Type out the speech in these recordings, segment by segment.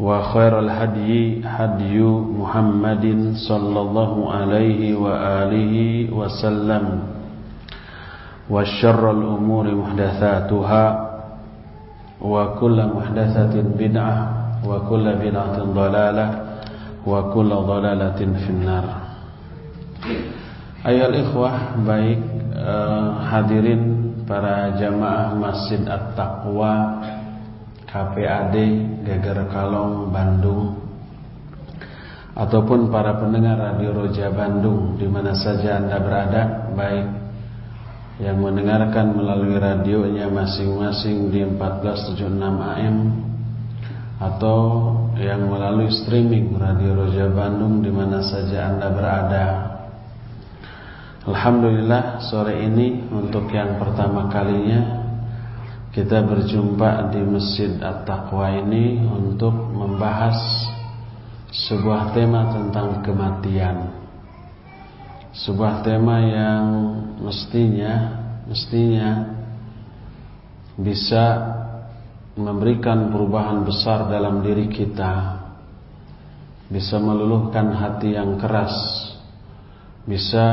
وخير الهدي هدي محمد صلى الله عليه وآله وسلم وشر الأمور محدثاتها وكل محدثة بدعة وكل بدعة ضلالة وكل ضلالة في النار. أيها الإخوة baik uh, hadirin para jamaah Masjid At-Taqwa KPAD Geger Kalong Bandung ataupun para pendengar Radio Roja Bandung di mana saja Anda berada baik yang mendengarkan melalui radionya masing-masing di 1476 AM atau yang melalui streaming Radio Roja Bandung di mana saja Anda berada. Alhamdulillah sore ini untuk yang pertama kalinya kita berjumpa di Masjid At-Taqwa ini untuk membahas sebuah tema tentang kematian. Sebuah tema yang mestinya mestinya bisa memberikan perubahan besar dalam diri kita. Bisa meluluhkan hati yang keras. Bisa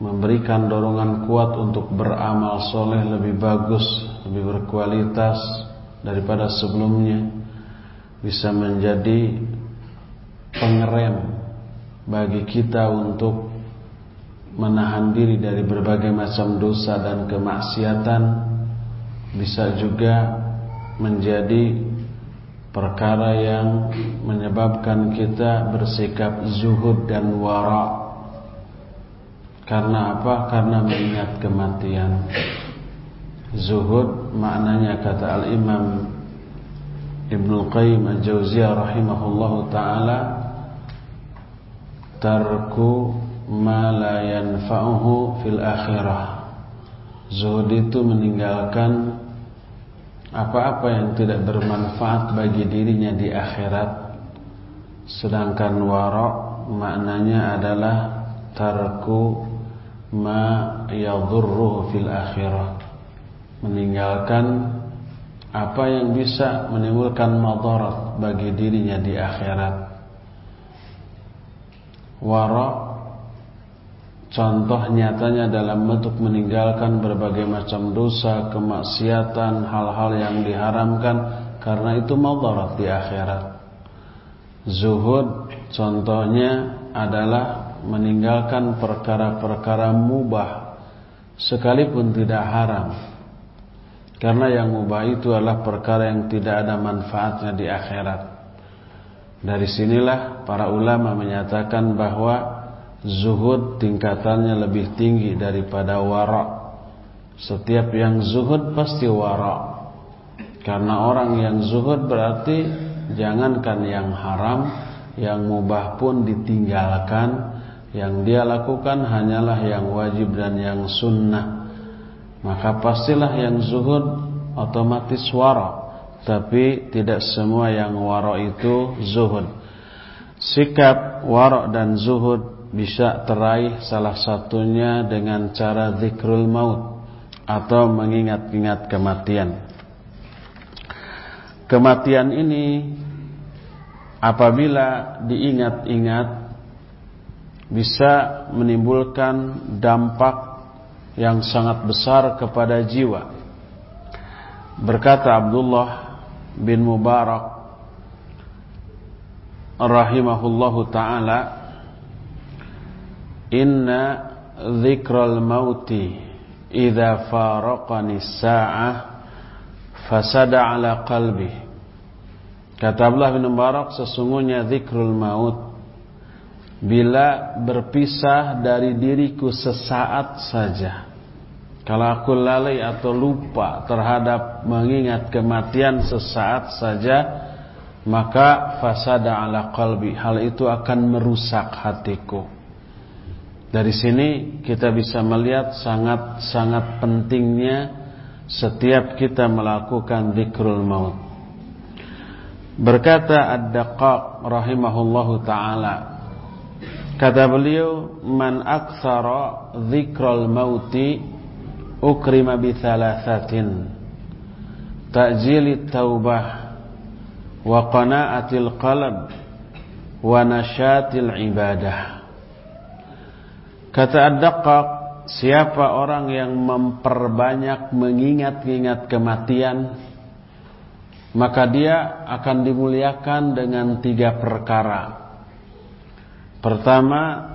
memberikan dorongan kuat untuk beramal soleh lebih bagus, lebih berkualitas daripada sebelumnya, bisa menjadi pengerem bagi kita untuk menahan diri dari berbagai macam dosa dan kemaksiatan, bisa juga menjadi perkara yang menyebabkan kita bersikap zuhud dan wara' Karena apa? Karena mengingat kematian. Zuhud maknanya kata Al-Imam Ibnu Qayyim Al-Jauziyah rahimahullahu taala tarku ma la yanfa'uhu fil akhirah. Zuhud itu meninggalkan apa-apa yang tidak bermanfaat bagi dirinya di akhirat. Sedangkan wara maknanya adalah tarku ma yadhurruhu fil akhirah. Meninggalkan apa yang bisa menimbulkan madarat bagi dirinya di akhirat. Wara contoh nyatanya dalam bentuk meninggalkan berbagai macam dosa kemaksiatan hal-hal yang diharamkan karena itu madarat di akhirat. Zuhud contohnya adalah meninggalkan perkara-perkara mubah sekalipun tidak haram. Karena yang mubah itu adalah perkara yang tidak ada manfaatnya di akhirat. Dari sinilah para ulama menyatakan bahwa zuhud tingkatannya lebih tinggi daripada wara. Setiap yang zuhud pasti wara. Karena orang yang zuhud berarti jangankan yang haram, yang mubah pun ditinggalkan yang dia lakukan hanyalah yang wajib dan yang sunnah. Maka pastilah yang zuhud otomatis wara tapi tidak semua yang wara itu zuhud. Sikap wara dan zuhud bisa teraih salah satunya dengan cara zikrul maut atau mengingat-ingat kematian. Kematian ini apabila diingat-ingat bisa menimbulkan dampak yang sangat besar kepada jiwa. Berkata Abdullah bin Mubarak, rahimahullahu taala inna dzikral mauti idza faraqani sa'ah fasada ala qalbi kata Abdullah bin Mubarak sesungguhnya zikrul maut bila berpisah dari diriku sesaat saja kalau aku lalai atau lupa terhadap mengingat kematian sesaat saja, maka fasada ala qalbi. Hal itu akan merusak hatiku. Dari sini kita bisa melihat sangat-sangat pentingnya setiap kita melakukan zikrul maut. Berkata Ad-Daqaq rahimahullahu taala Kata beliau, "Man aktsara dzikrul mauti ukrima bi thalathatin. Taubah wa qana'atil qalb wa nasyatil ibadah. Kata ad-daqqaq siapa orang yang memperbanyak mengingat-ingat kematian maka dia akan dimuliakan dengan tiga perkara pertama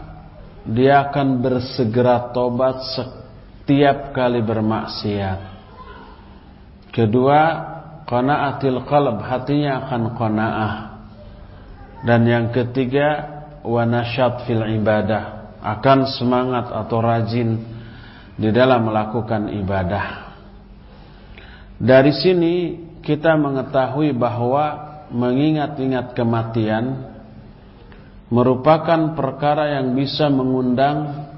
dia akan bersegera tobat tiap kali bermaksiat. Kedua, qanaatil qalb, hatinya akan qanaah. Dan yang ketiga, wanasyat fil ibadah, akan semangat atau rajin di dalam melakukan ibadah. Dari sini kita mengetahui bahwa mengingat-ingat kematian merupakan perkara yang bisa mengundang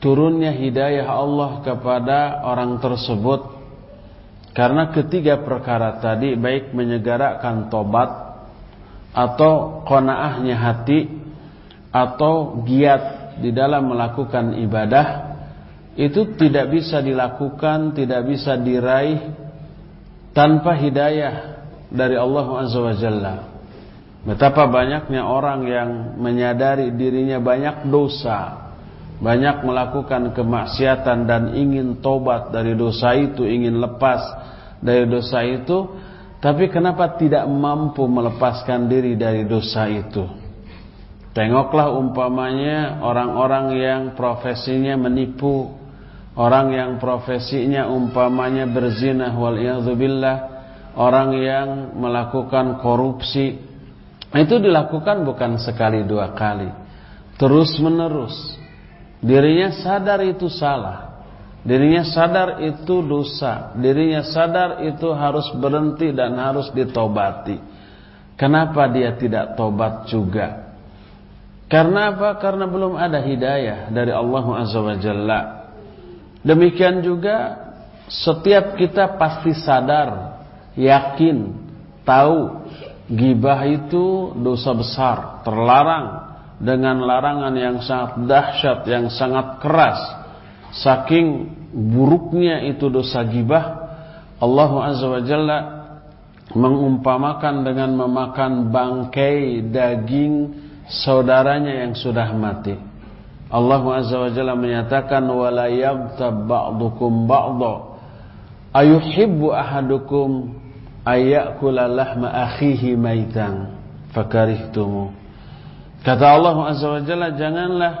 turunnya hidayah Allah kepada orang tersebut karena ketiga perkara tadi baik menyegarakan tobat atau konaahnya hati atau giat di dalam melakukan ibadah itu tidak bisa dilakukan, tidak bisa diraih tanpa hidayah dari Allah Azza wa Jalla. Betapa banyaknya orang yang menyadari dirinya banyak dosa banyak melakukan kemaksiatan dan ingin tobat dari dosa itu, ingin lepas dari dosa itu, tapi kenapa tidak mampu melepaskan diri dari dosa itu? Tengoklah umpamanya orang-orang yang profesinya menipu, orang yang profesinya umpamanya berzina wal orang yang melakukan korupsi. Itu dilakukan bukan sekali dua kali, terus menerus Dirinya sadar itu salah. Dirinya sadar itu dosa. Dirinya sadar itu harus berhenti dan harus ditobati. Kenapa dia tidak tobat juga? Karena apa? Karena belum ada hidayah dari Allah Azza wa Jalla. Demikian juga setiap kita pasti sadar, yakin, tahu gibah itu dosa besar, terlarang dengan larangan yang sangat dahsyat, yang sangat keras. Saking buruknya itu dosa gibah, Allah Azza wa Jalla mengumpamakan dengan memakan bangkai daging saudaranya yang sudah mati. Allah Azza wa Jalla menyatakan wala yaghtab ba'dukum ba'dha ayuhibbu ahadukum ayyakula lahma akhihi maitan fakarihtumu Kata Allah Azza wa Jalla, janganlah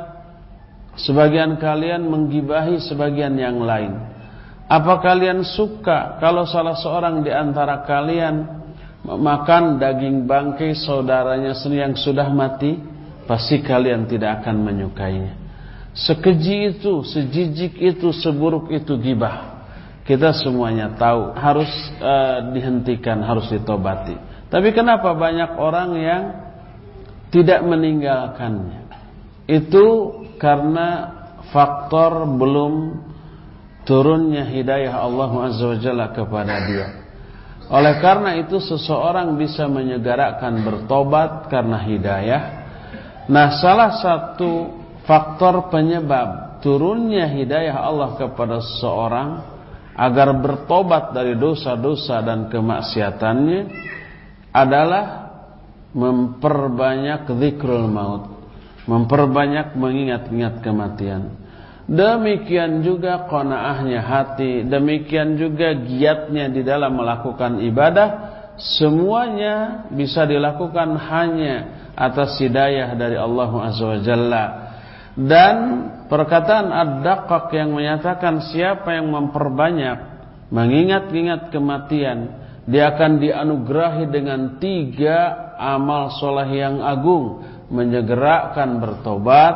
sebagian kalian menggibahi sebagian yang lain. Apa kalian suka kalau salah seorang di antara kalian makan daging bangkai saudaranya sendiri yang sudah mati? Pasti kalian tidak akan menyukainya. Sekeji itu, sejijik itu, seburuk itu gibah. Kita semuanya tahu harus uh, dihentikan, harus ditobati. Tapi kenapa banyak orang yang tidak meninggalkannya. Itu karena faktor belum turunnya hidayah Allah Azza kepada dia. Oleh karena itu seseorang bisa menyegarakan bertobat karena hidayah. Nah, salah satu faktor penyebab turunnya hidayah Allah kepada seseorang agar bertobat dari dosa-dosa dan kemaksiatannya adalah memperbanyak zikrul maut, memperbanyak mengingat-ingat kematian. Demikian juga qanaahnya hati, demikian juga giatnya di dalam melakukan ibadah, semuanya bisa dilakukan hanya atas hidayah dari Allah Azza wa. Dan perkataan ad-daqqaq yang menyatakan siapa yang memperbanyak mengingat-ingat kematian, dia akan dianugerahi dengan tiga amal soleh yang agung, menyegerakan bertobat,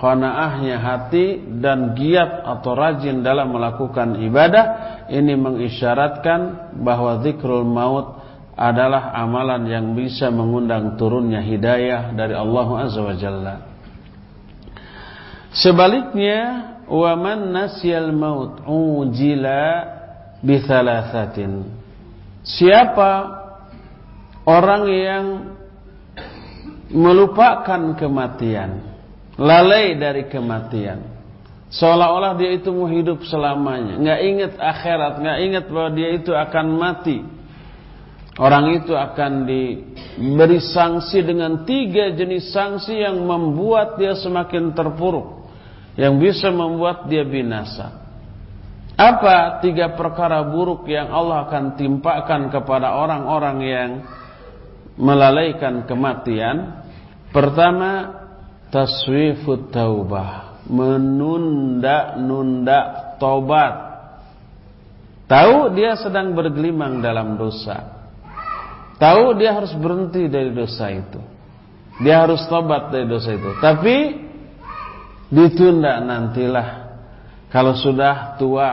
qanaahnya hati dan giat atau rajin dalam melakukan ibadah. Ini mengisyaratkan bahwa zikrul maut adalah amalan yang bisa mengundang turunnya hidayah dari Allah Azza wa Jalla. Sebaliknya, wa man nasyal maut ujila bi thalathatin. Siapa orang yang melupakan kematian, lalai dari kematian, seolah-olah dia itu mau hidup selamanya, nggak ingat akhirat, nggak ingat bahwa dia itu akan mati Orang itu akan diberi sanksi dengan tiga jenis sanksi yang membuat dia semakin terpuruk. Yang bisa membuat dia binasa. Apa tiga perkara buruk yang Allah akan timpakan kepada orang-orang yang melalaikan kematian? Pertama, taswifut taubah. Menunda-nunda tobat. Tahu dia sedang bergelimang dalam dosa Tahu dia harus berhenti dari dosa itu. Dia harus tobat dari dosa itu. Tapi ditunda nantilah. Kalau sudah tua,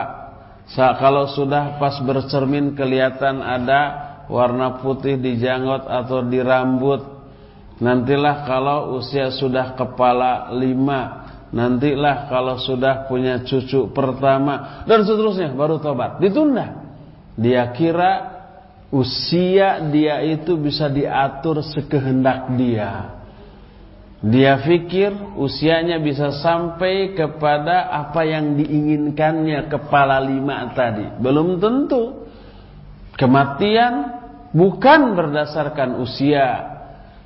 kalau sudah pas bercermin kelihatan ada warna putih di janggut atau di rambut. Nantilah kalau usia sudah kepala lima. Nantilah kalau sudah punya cucu pertama. Dan seterusnya baru tobat. Ditunda. Dia kira usia dia itu bisa diatur sekehendak dia. Dia pikir usianya bisa sampai kepada apa yang diinginkannya kepala lima tadi. Belum tentu. Kematian bukan berdasarkan usia.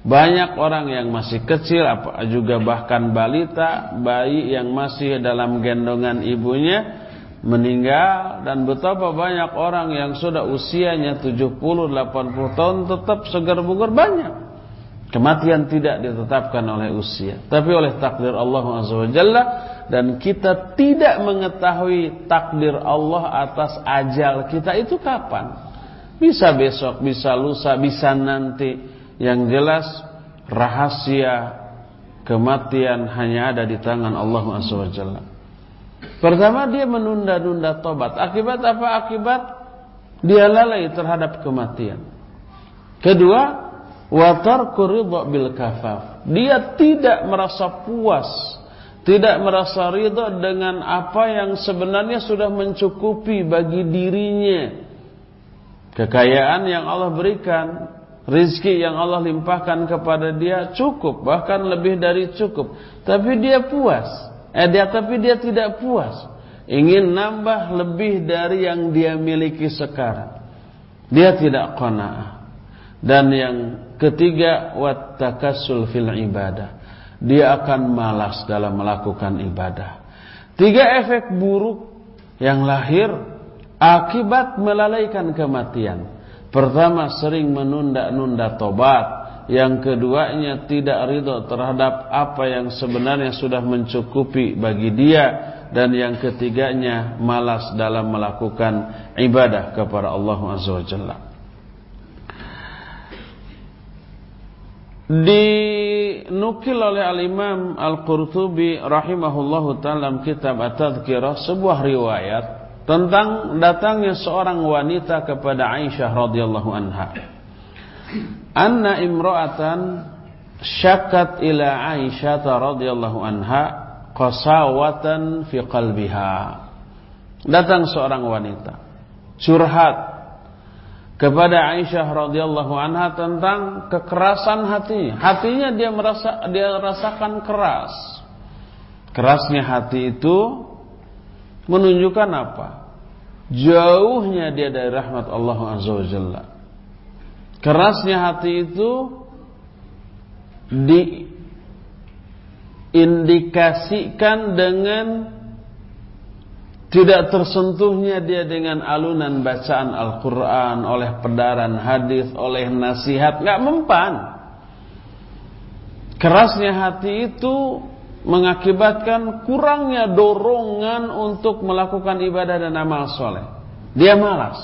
Banyak orang yang masih kecil, juga bahkan balita, bayi yang masih dalam gendongan ibunya, meninggal dan betapa banyak orang yang sudah usianya 70 80 tahun tetap segar bugar banyak. Kematian tidak ditetapkan oleh usia, tapi oleh takdir Allah Jalla dan kita tidak mengetahui takdir Allah atas ajal kita itu kapan. Bisa besok, bisa lusa, bisa nanti. Yang jelas rahasia kematian hanya ada di tangan Allah Jalla. Pertama dia menunda-nunda tobat. Akibat apa? Akibat dia lalai terhadap kematian. Kedua, watar ridha bil kafaf. Dia tidak merasa puas, tidak merasa ridha dengan apa yang sebenarnya sudah mencukupi bagi dirinya. Kekayaan yang Allah berikan, rizki yang Allah limpahkan kepada dia cukup, bahkan lebih dari cukup. Tapi dia puas. Eh, dia tapi dia tidak puas. Ingin nambah lebih dari yang dia miliki sekarang. Dia tidak qanaah. Dan yang ketiga wattakasul fil ibadah. Dia akan malas dalam melakukan ibadah. Tiga efek buruk yang lahir akibat melalaikan kematian. Pertama sering menunda-nunda tobat yang keduanya tidak ridho terhadap apa yang sebenarnya sudah mencukupi bagi dia dan yang ketiganya malas dalam melakukan ibadah kepada Allah Azza wa Jalla. Dinukil oleh Al-Imam Al-Qurtubi rahimahullahu ta'ala kitab At-Tadhkirah sebuah riwayat tentang datangnya seorang wanita kepada Aisyah radhiyallahu anha anna imra'atan syakat ila Aisyah radhiyallahu anha qasawatan fi qalbiha. Datang seorang wanita curhat kepada Aisyah radhiyallahu anha tentang kekerasan hatinya. Hatinya dia merasa dia rasakan keras. Kerasnya hati itu menunjukkan apa? Jauhnya dia dari rahmat Allah Azza wa Jalla. Kerasnya hati itu diindikasikan dengan tidak tersentuhnya dia dengan alunan bacaan Al-Quran oleh pedaran hadis, oleh nasihat, nggak mempan. Kerasnya hati itu mengakibatkan kurangnya dorongan untuk melakukan ibadah dan amal soleh. Dia malas.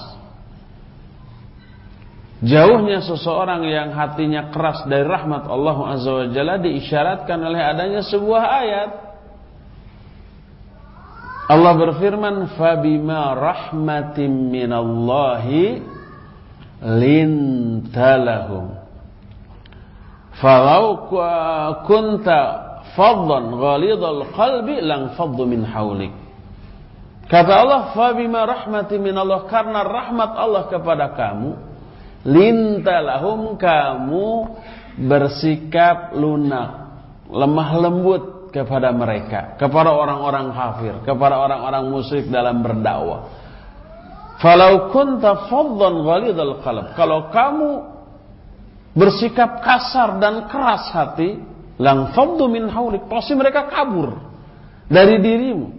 Jauhnya seseorang yang hatinya keras dari rahmat Allah Azza wa Jalla diisyaratkan oleh adanya sebuah ayat. Allah berfirman, "Fabima rahmatin minallahi lintalahum." Falau kunta faddan ghalidhal qalbi lang faddu min haulik. Kata Allah, "Fabima rahmati min Allah karena rahmat Allah kepada kamu, lintalahum kamu bersikap lunak, lemah lembut kepada mereka, kepada orang-orang kafir, kepada orang-orang musyrik dalam berdakwah. Falau kunta faddan ghalidhal qalb, kalau kamu bersikap kasar dan keras hati, lang faddu min haulik pasti mereka kabur dari dirimu.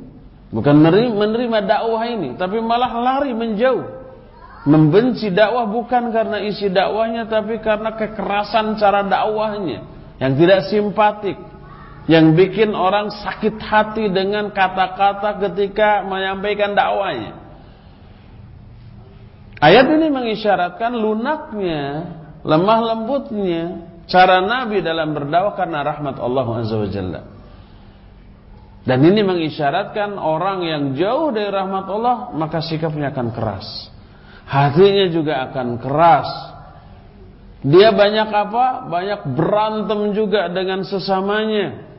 Bukan menerima dakwah ini tapi malah lari menjauh. Membenci dakwah bukan karena isi dakwahnya tapi karena kekerasan cara dakwahnya yang tidak simpatik yang bikin orang sakit hati dengan kata-kata ketika menyampaikan dakwahnya ayat ini mengisyaratkan lunaknya lemah lembutnya cara Nabi dalam berdakwah karena rahmat Allah Azza wa Jalla. Dan ini mengisyaratkan orang yang jauh dari rahmat Allah maka sikapnya akan keras. Hatinya juga akan keras. Dia banyak apa? Banyak berantem juga dengan sesamanya.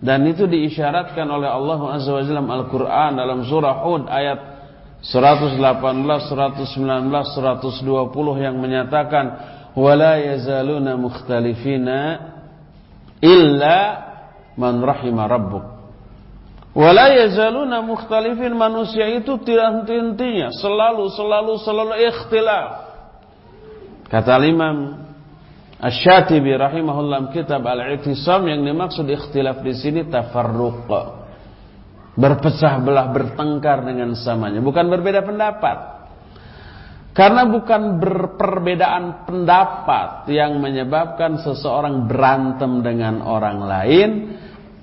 Dan itu diisyaratkan oleh Allah Azza wa Jalla Al-Qur'an dalam surah Hud ayat 118, 119, 120 yang menyatakan wala yazaluna mukhtalifina illa man rahima rabbuk. Wala yazaluna mukhtalifin manusia itu tidak henti-hentinya selalu selalu selalu ikhtilaf. Kata Imam Asy-Syatibi rahimahullah kitab Al-I'tisam yang dimaksud ikhtilaf di sini tafarruq. Berpecah belah bertengkar dengan samanya. Bukan berbeda pendapat. Karena bukan berperbedaan pendapat yang menyebabkan seseorang berantem dengan orang lain,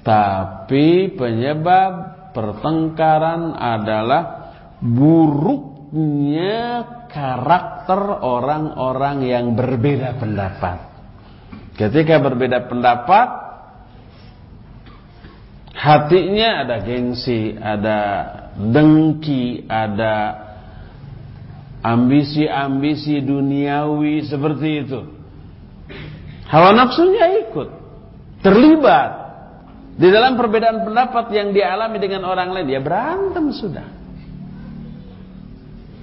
tapi penyebab pertengkaran adalah buruknya karakter orang-orang yang berbeda pendapat. Ketika berbeda pendapat, hatinya ada gengsi, ada dengki, ada ambisi-ambisi duniawi seperti itu. Hawa nafsunya ikut, terlibat di dalam perbedaan pendapat yang dialami dengan orang lain, dia berantem sudah.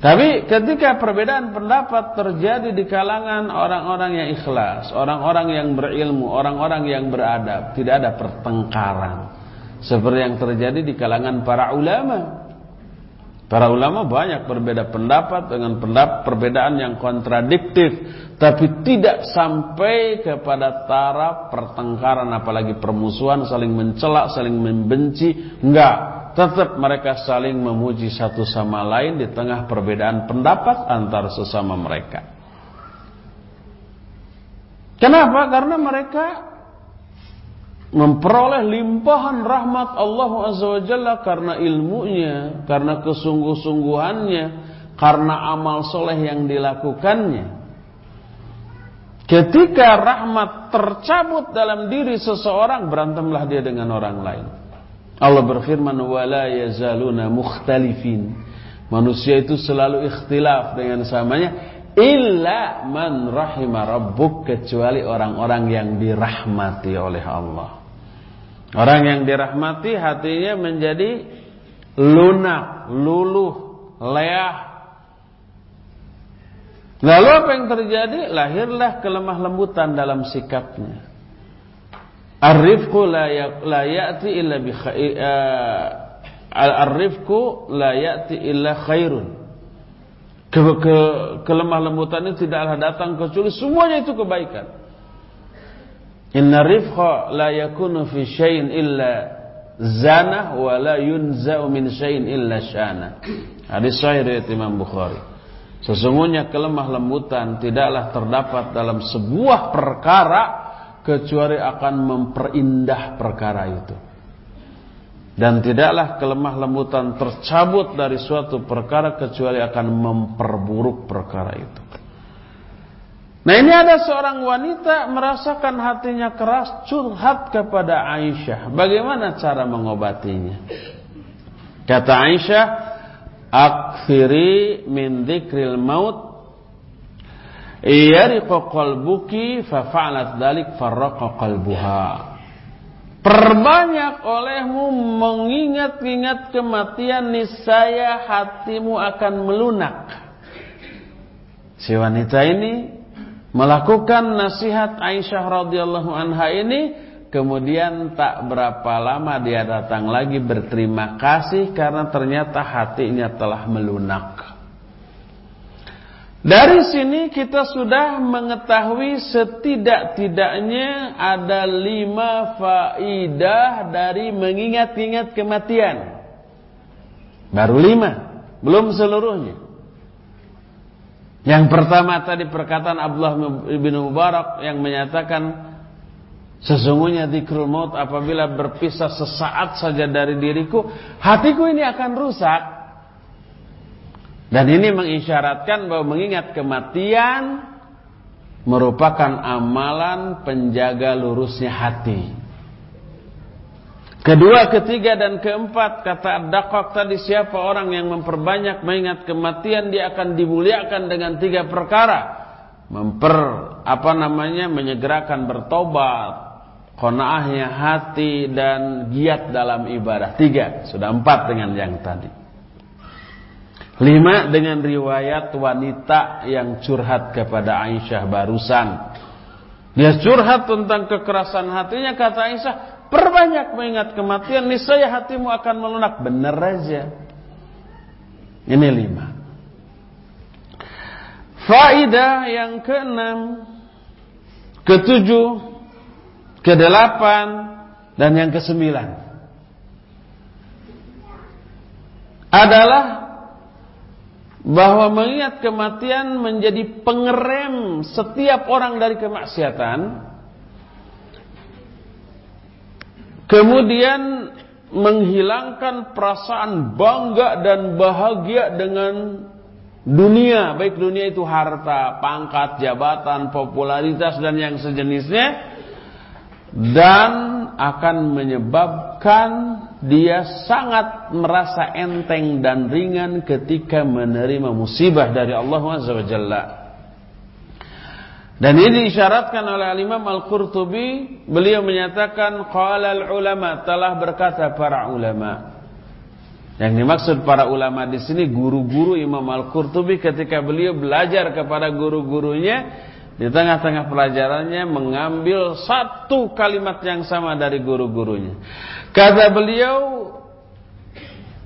Tapi ketika perbedaan pendapat terjadi di kalangan orang-orang yang ikhlas, orang-orang yang berilmu, orang-orang yang beradab, tidak ada pertengkaran. Seperti yang terjadi di kalangan para ulama. Para ulama banyak berbeda pendapat dengan pendapat perbedaan yang kontradiktif, tapi tidak sampai kepada taraf pertengkaran apalagi permusuhan, saling mencela, saling membenci, enggak. Tetap mereka saling memuji satu sama lain di tengah perbedaan pendapat antar sesama mereka. Kenapa? Karena mereka memperoleh limpahan rahmat Allah Azza wa Jalla karena ilmunya, karena kesungguh-sungguhannya, karena amal soleh yang dilakukannya. Ketika rahmat tercabut dalam diri seseorang, berantemlah dia dengan orang lain. Allah berfirman, "Wala yazaluna mukhtalifin." Manusia itu selalu ikhtilaf dengan samanya, illa man rahima rabbuk kecuali orang-orang yang dirahmati oleh Allah. Orang yang dirahmati hatinya menjadi lunak, luluh, leah. Lalu apa yang terjadi? Lahirlah kelemah lembutan dalam sikapnya. Ar-rifqu la ya'ti illa bi eh, Ar-rifqu la ya'ti illa khairun. Ke, ke, kelemah lembutan itu tidaklah datang kecuali semuanya itu kebaikan. Inna rifqa la yakunu fi syai'in illa zana wa la yunza'u min syai'in illa syana. Hadis sahih riwayat Imam Bukhari. Sesungguhnya kelemah lembutan tidaklah terdapat dalam sebuah perkara kecuali akan memperindah perkara itu. Dan tidaklah kelemah lembutan tercabut dari suatu perkara kecuali akan memperburuk perkara itu. Nah ini ada seorang wanita merasakan hatinya keras curhat kepada Aisyah. Bagaimana cara mengobatinya? Kata Aisyah, Akfiri min dzikril maut Iyariqa qalbuki fa fa'alat dzalik farraqa qalbuha. Perbanyak olehmu mengingat-ingat kematian niscaya hatimu akan melunak. Si wanita ini melakukan nasihat Aisyah radhiyallahu anha ini kemudian tak berapa lama dia datang lagi berterima kasih karena ternyata hatinya telah melunak. Dari sini kita sudah mengetahui setidak-tidaknya ada lima faidah dari mengingat-ingat kematian. Baru lima, belum seluruhnya. Yang pertama tadi perkataan Abdullah bin Mubarak yang menyatakan Sesungguhnya zikrul maut apabila berpisah sesaat saja dari diriku, hatiku ini akan rusak. Dan ini mengisyaratkan bahwa mengingat kematian merupakan amalan penjaga lurusnya hati. Kedua, ketiga, dan keempat kata Ad-Daqaq tadi siapa orang yang memperbanyak mengingat kematian dia akan dimuliakan dengan tiga perkara. Memper apa namanya menyegerakan bertobat, konaahnya hati dan giat dalam ibadah. Tiga, sudah empat dengan yang tadi. Lima dengan riwayat wanita yang curhat kepada Aisyah barusan. Dia curhat tentang kekerasan hatinya kata Aisyah, perbanyak mengingat kematian niscaya hatimu akan melunak. Benar aja. Ini lima. Faidah yang keenam, ketujuh, kedelapan, dan yang kesembilan adalah bahwa mengingat kematian menjadi pengerem setiap orang dari kemaksiatan kemudian menghilangkan perasaan bangga dan bahagia dengan dunia baik dunia itu harta, pangkat, jabatan, popularitas dan yang sejenisnya dan akan menyebabkan dia sangat merasa enteng dan ringan ketika menerima musibah dari Allah Subhanahu Dan ini disyaratkan oleh Imam Al-Qurtubi, beliau menyatakan qala al-ulama telah berkata para ulama. Yang dimaksud para ulama di sini guru-guru Imam Al-Qurtubi ketika beliau belajar kepada guru-gurunya di tengah-tengah pelajarannya mengambil satu kalimat yang sama dari guru-gurunya. Kata beliau,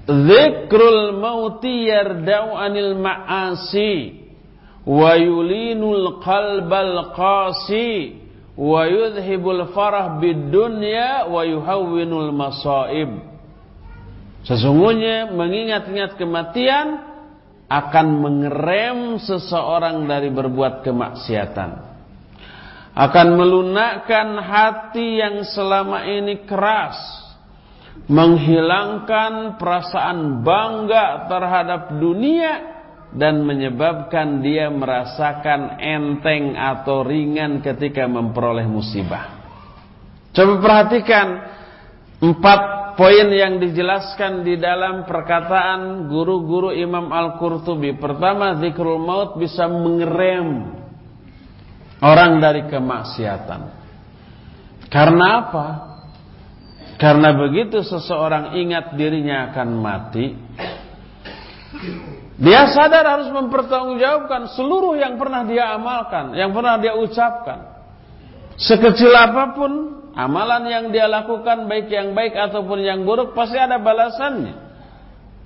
Zikrul mauti yarda'u anil ma'asi wa yulinul qalbal qasi wa yudhibul farah bid dunya wa yuhawwinul masaib. Sesungguhnya mengingat-ingat kematian akan mengerem seseorang dari berbuat kemaksiatan. Akan melunakkan hati yang selama ini keras. Menghilangkan perasaan bangga terhadap dunia. Dan menyebabkan dia merasakan enteng atau ringan ketika memperoleh musibah. Coba perhatikan empat poin yang dijelaskan di dalam perkataan guru-guru Imam Al-Qurtubi. Pertama, zikrul maut bisa mengerem orang dari kemaksiatan. Karena apa? Karena begitu seseorang ingat dirinya akan mati, dia sadar harus mempertanggungjawabkan seluruh yang pernah dia amalkan, yang pernah dia ucapkan. Sekecil apa pun Amalan yang dia lakukan baik yang baik ataupun yang buruk pasti ada balasannya.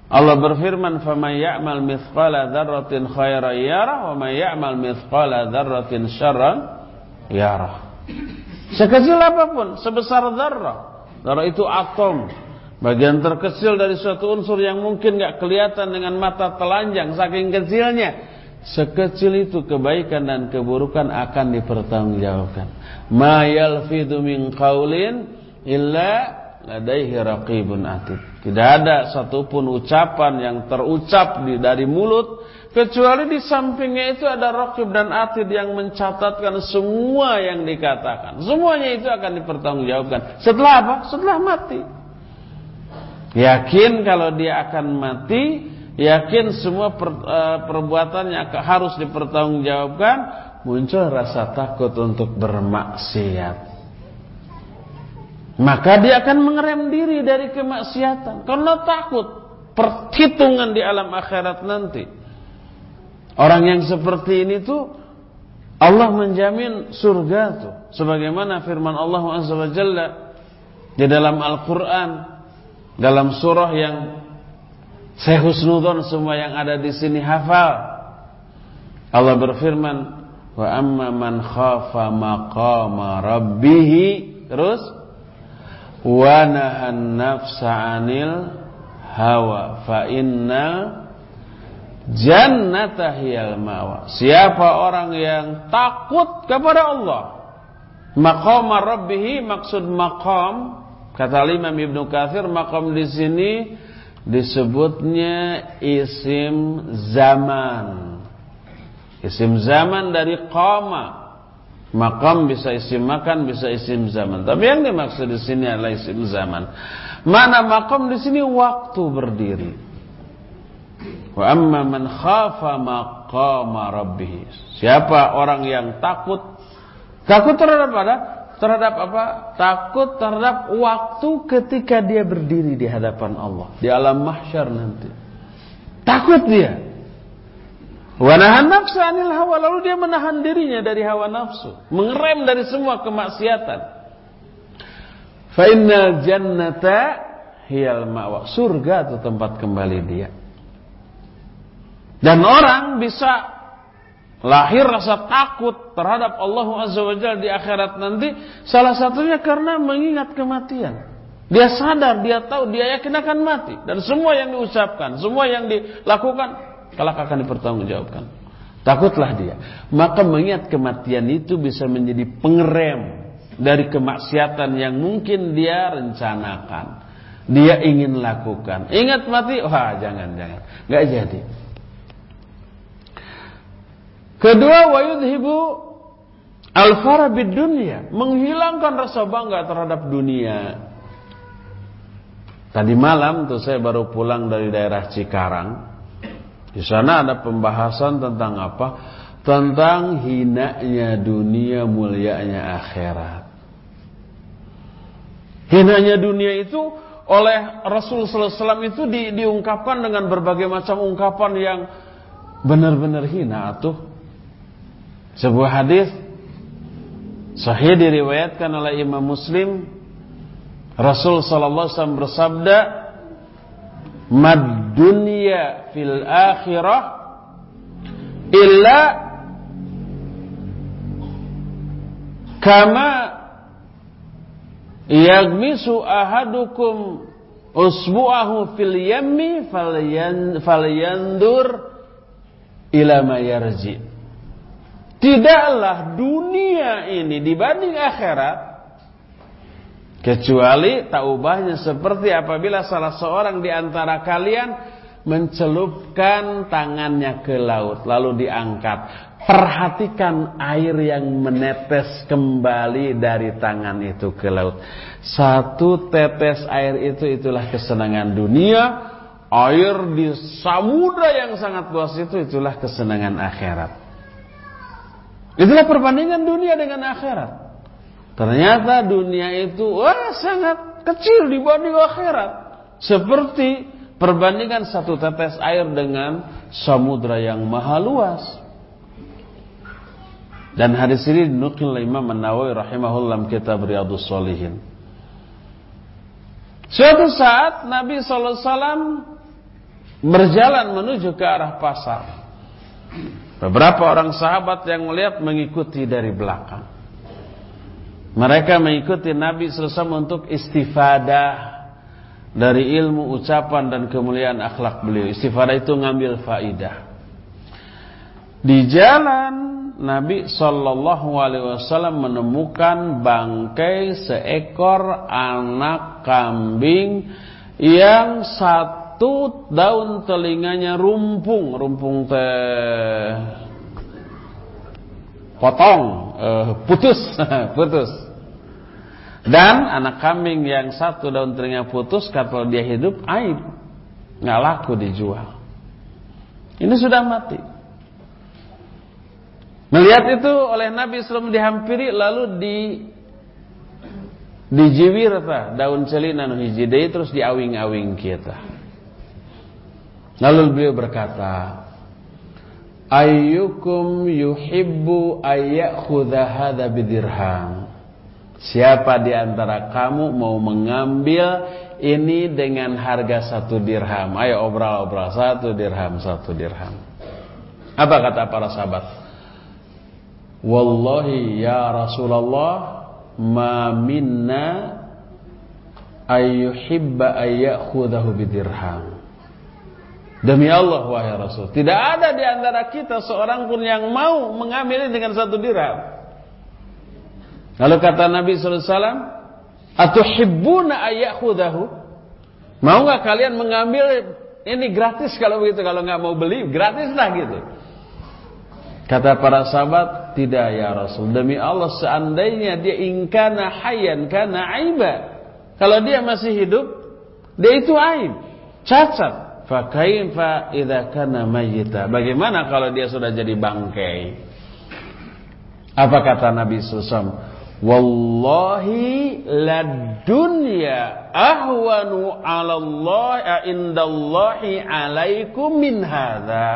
Allah berfirman, "Faman ya'mal mithqala dzarratin khairan yarah wa man ya'mal mithqala dzarratin syarran yarah." Sekecil apa pun, sebesar zarrah. Zarrah itu atom, bagian terkecil dari suatu unsur yang mungkin nggak kelihatan dengan mata telanjang saking kecilnya. Sekecil itu kebaikan dan keburukan akan dipertanggungjawabkan. Ma yalfidu min qaulin illa ladaihi raqibun atid. Tidak ada satupun ucapan yang terucap di dari mulut kecuali di sampingnya itu ada raqib dan atid yang mencatatkan semua yang dikatakan. Semuanya itu akan dipertanggungjawabkan. Setelah apa? Setelah mati. Yakin kalau dia akan mati, yakin semua per, uh, perbuatannya harus dipertanggungjawabkan, muncul rasa takut untuk bermaksiat. Maka dia akan mengerem diri dari kemaksiatan karena takut perhitungan di alam akhirat nanti. Orang yang seperti ini tuh Allah menjamin surga tuh sebagaimana firman Allah Azza wa Jalla di dalam Al-Qur'an dalam surah yang saya husnudon semua yang ada di sini hafal. Allah berfirman, "Wa amma man khafa maqama rabbih" terus wa nahan nafsa 'anil hawa fa inna jannata hiyal mawa. Siapa orang yang takut kepada Allah, maqama rabbih maksud maqam kata Imam Ibnu Katsir maqam di sini disebutnya isim zaman. Isim zaman dari qama. Makam bisa isim makan, bisa isim zaman. Tapi yang dimaksud di sini adalah isim zaman. Mana makam di sini waktu berdiri. Wa amma man khafa maqama rabbih. Siapa orang yang takut takut terhadap apa? Terhadap apa? Takut terhadap waktu ketika dia berdiri di hadapan Allah di alam mahsyar nanti. Takut dia. Wa nahan nafsa anil hawa lalu dia menahan dirinya dari hawa nafsu, mengerem dari semua kemaksiatan. Fa innal jannata hiyal ma'wa. Surga itu tempat kembali dia. Dan orang bisa lahir rasa takut terhadap Allah Azza wa Jalla di akhirat nanti salah satunya karena mengingat kematian. Dia sadar, dia tahu, dia yakin akan mati dan semua yang diucapkan, semua yang dilakukan kelak akan dipertanggungjawabkan. Takutlah dia. Maka mengingat kematian itu bisa menjadi pengerem dari kemaksiatan yang mungkin dia rencanakan. Dia ingin lakukan. Ingat mati, wah jangan jangan, nggak jadi. Kedua, wa yudhibu al-fara dunia, menghilangkan rasa bangga terhadap dunia. Tadi malam tuh saya baru pulang dari daerah Cikarang. Di sana ada pembahasan tentang apa? Tentang hinanya dunia, mulianya akhirat. Hinanya dunia itu oleh Rasul sallallahu itu di, diungkapkan dengan berbagai macam ungkapan yang benar-benar hina atuh. Sebuah hadis sahih diriwayatkan oleh Imam Muslim. Rasul sallallahu alaihi wasallam bersabda mad dunya fil akhirah illa kama yagmisu ahadukum usbu'ahu fil yammi falyandur ila ma yarji' Tidaklah dunia ini dibanding akhirat kecuali tak ubahnya seperti apabila salah seorang di antara kalian mencelupkan tangannya ke laut lalu diangkat. Perhatikan air yang menetes kembali dari tangan itu ke laut. Satu tetes air itu itulah kesenangan dunia. Air di samudra yang sangat luas itu itulah kesenangan akhirat. Itulah perbandingan dunia dengan akhirat. Ternyata dunia itu wah sangat kecil dibanding akhirat. Seperti perbandingan satu tetes air dengan samudra yang maha luas. Dan hadis ini dinukil Imam An-Nawawi rahimahullah kitab Riyadhus Shalihin. Suatu saat Nabi sallallahu alaihi wasallam berjalan menuju ke arah pasar. Beberapa orang sahabat yang melihat mengikuti dari belakang. Mereka mengikuti Nabi SAW untuk istifadah dari ilmu ucapan dan kemuliaan akhlak beliau. Istifadah itu ngambil faidah. Di jalan Nabi Shallallahu Alaihi Wasallam menemukan bangkai seekor anak kambing yang satu daun telinganya rumpung, rumpung teh potong, uh, putus, putus. Dan anak kambing yang satu daun telinga putus kalau dia hidup aib, nggak laku dijual. Ini sudah mati. Melihat itu oleh Nabi SAW dihampiri lalu di dijiwir ta daun celina nu hiji terus diawing-awing kita. Lalu beliau berkata, Ayyukum yuhibbu ayyakhudha hadha bidirham. Siapa di antara kamu mau mengambil ini dengan harga satu dirham? Ayo obral-obral satu dirham, satu dirham. Apa kata para sahabat? Wallahi ya Rasulullah ma minna ayyuhibba ayyakhudahu bidirham. Demi Allah wahai Rasul, tidak ada di antara kita seorang pun yang mau mengambil dengan satu dirham. Lalu kata Nabi sallallahu alaihi wasallam, "Atuhibbuna ayyakhudahu?" Mau nggak kalian mengambil ini gratis kalau begitu kalau nggak mau beli gratis lah gitu. Kata para sahabat, tidak ya Rasul. Demi Allah seandainya dia ingkana hayyan kana aiba. Kalau dia masih hidup, dia itu aib, cacat. Fa kaifa idza kana mayyita? Bagaimana kalau dia sudah jadi bangkai? Apa kata Nabi sallallahu Wallahi la dunya ahwanu 'ala Allah indallahi 'alaikum min hadza.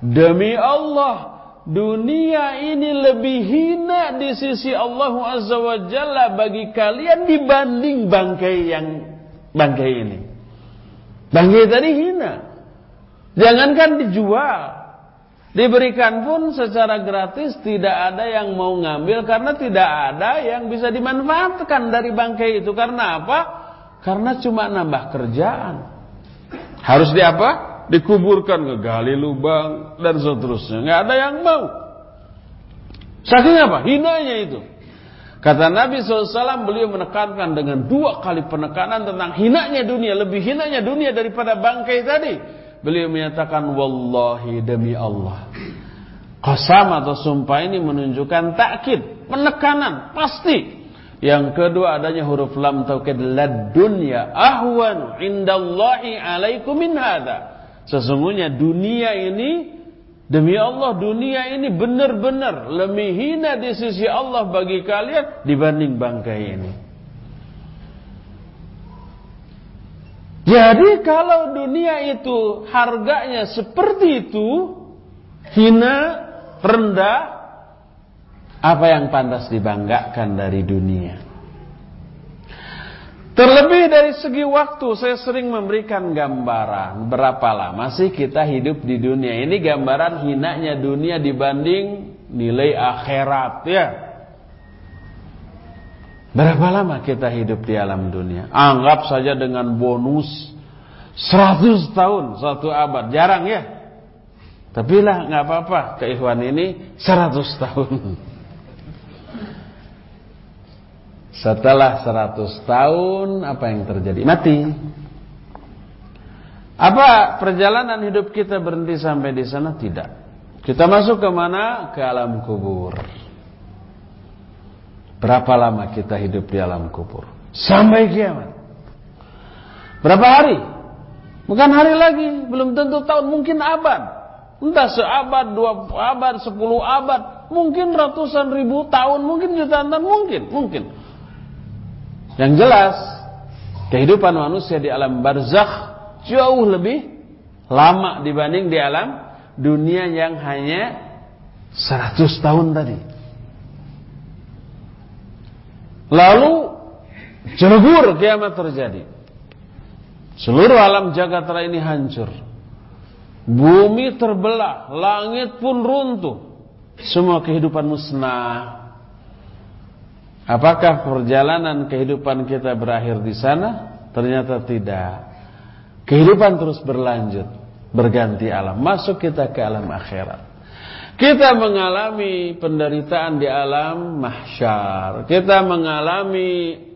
Demi Allah, dunia ini lebih hina di sisi Allah Azza wa Jalla bagi kalian dibanding bangkai yang bangkai ini. Bangkai tadi hina. Jangankan dijual. Diberikan pun secara gratis tidak ada yang mau ngambil karena tidak ada yang bisa dimanfaatkan dari bangkai itu. Karena apa? Karena cuma nambah kerjaan. Harus di apa? dikuburkan, ngegali lubang dan seterusnya. Nggak ada yang mau. Saking apa? Hinanya itu. Kata Nabi SAW beliau menekankan dengan dua kali penekanan tentang hinanya dunia. Lebih hinanya dunia daripada bangkai tadi. Beliau menyatakan Wallahi demi Allah. Qasam atau sumpah ini menunjukkan takkid, penekanan, pasti. Yang kedua adanya huruf lam taukid lad dunya ahwan indallahi alaikum min hadha. Sesungguhnya dunia ini Demi Allah dunia ini benar-benar lebih hina di sisi Allah bagi kalian dibanding bangkai ini. Jadi kalau dunia itu harganya seperti itu, hina, rendah, apa yang pantas dibanggakan dari dunia? Terlebih dari segi waktu saya sering memberikan gambaran berapa lama sih kita hidup di dunia. Ini gambaran hinanya dunia dibanding nilai akhirat ya. Berapa lama kita hidup di alam dunia? Anggap saja dengan bonus 100 tahun, satu abad. Jarang ya. Tapi lah nggak apa-apa, keikhwan ini 100 tahun. Setelah 100 tahun apa yang terjadi? Mati. Apa perjalanan hidup kita berhenti sampai di sana? Tidak. Kita masuk ke mana? Ke alam kubur. Berapa lama kita hidup di alam kubur? Sampai kiamat. Berapa hari? Bukan hari lagi, belum tentu tahun, mungkin abad. Entah seabad, dua abad, sepuluh abad, mungkin ratusan ribu tahun, mungkin jutaan tahun, mungkin, mungkin. Yang jelas kehidupan manusia di alam barzakh jauh lebih lama dibanding di alam dunia yang hanya 100 tahun tadi. Lalu jerbur kiamat terjadi. Seluruh alam jagat raya ini hancur. Bumi terbelah, langit pun runtuh. Semua kehidupan musnah. Apakah perjalanan kehidupan kita berakhir di sana? Ternyata tidak. Kehidupan terus berlanjut, berganti alam. Masuk kita ke alam akhirat. Kita mengalami penderitaan di alam mahsyar. Kita mengalami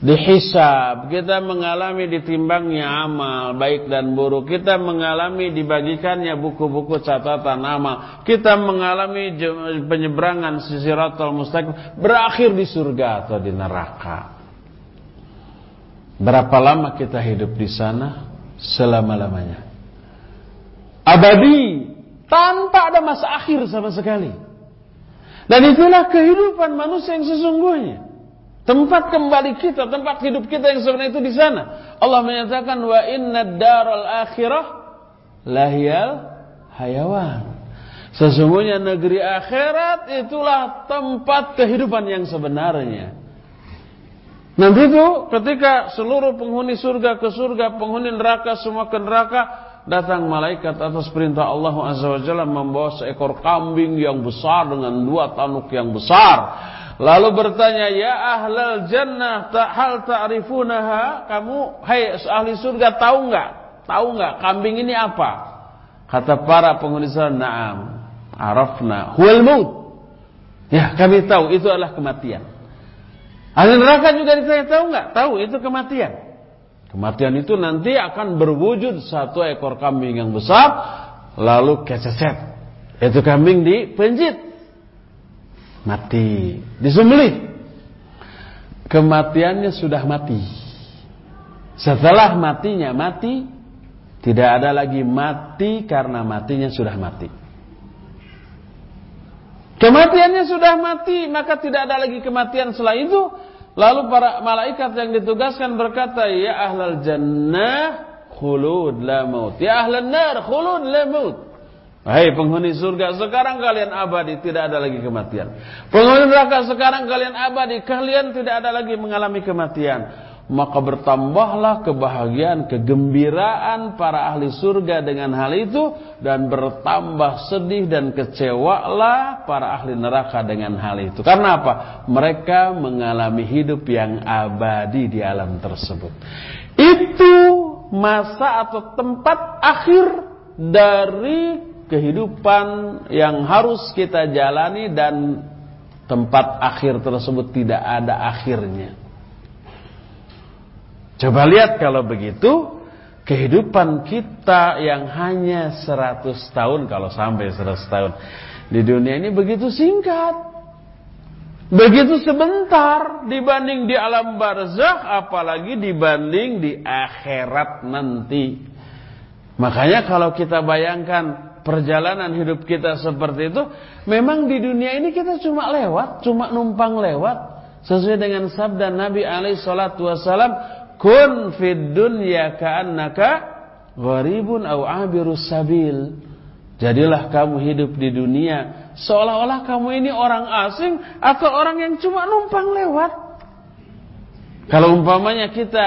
dihisab, kita mengalami ditimbangnya amal baik dan buruk, kita mengalami dibagikannya buku-buku catatan amal, kita mengalami penyeberangan sisiratul mustaqim berakhir di surga atau di neraka. Berapa lama kita hidup di sana? Selama-lamanya. Abadi tanpa ada masa akhir sama sekali. Dan itulah kehidupan manusia yang sesungguhnya. Tempat kembali kita, tempat hidup kita yang sebenarnya itu di sana. Allah menyatakan wa inna daral akhirah lahiyal hayawan. Sesungguhnya negeri akhirat itulah tempat kehidupan yang sebenarnya. Nanti itu ketika seluruh penghuni surga ke surga, penghuni neraka semua ke neraka, datang malaikat atas perintah Allah Azza wa Jalla membawa seekor kambing yang besar dengan dua tanuk yang besar. Lalu bertanya, "Ya ahlal jannah, tak hal ta'rifunaha?" Kamu, hai ahli surga, tahu enggak? Tahu enggak kambing ini apa? Kata para penghuni surga, "Na'am, arafna huwal maut." Ya, kami tahu itu adalah kematian. Ahli neraka juga ditanya, tahu enggak? Tahu itu kematian. Kematian itu nanti akan berwujud satu ekor kambing yang besar lalu keceset. Itu kambing dipenjit. Mati, disembelih. Kematiannya sudah mati. Setelah matinya mati, tidak ada lagi mati karena matinya sudah mati. Kematiannya sudah mati, maka tidak ada lagi kematian setelah itu Lalu para malaikat yang ditugaskan berkata, Ya ahlal jannah khulud la maut. Ya ahlal nar khulud la maut. Hai penghuni surga, sekarang kalian abadi, tidak ada lagi kematian. Penghuni neraka, sekarang kalian abadi, kalian tidak ada lagi mengalami kematian maka bertambahlah kebahagiaan, kegembiraan para ahli surga dengan hal itu dan bertambah sedih dan kecewalah para ahli neraka dengan hal itu. Karena apa? Mereka mengalami hidup yang abadi di alam tersebut. Itu masa atau tempat akhir dari kehidupan yang harus kita jalani dan tempat akhir tersebut tidak ada akhirnya. Coba lihat kalau begitu kehidupan kita yang hanya 100 tahun kalau sampai 100 tahun di dunia ini begitu singkat. Begitu sebentar dibanding di alam barzakh apalagi dibanding di akhirat nanti. Makanya kalau kita bayangkan perjalanan hidup kita seperti itu, memang di dunia ini kita cuma lewat, cuma numpang lewat. Sesuai dengan sabda Nabi alaihi salatu wasallam, Kun fid dunya ka'annaka gharibun au abirus sabil. Jadilah kamu hidup di dunia seolah-olah kamu ini orang asing atau orang yang cuma numpang lewat. Kalau umpamanya kita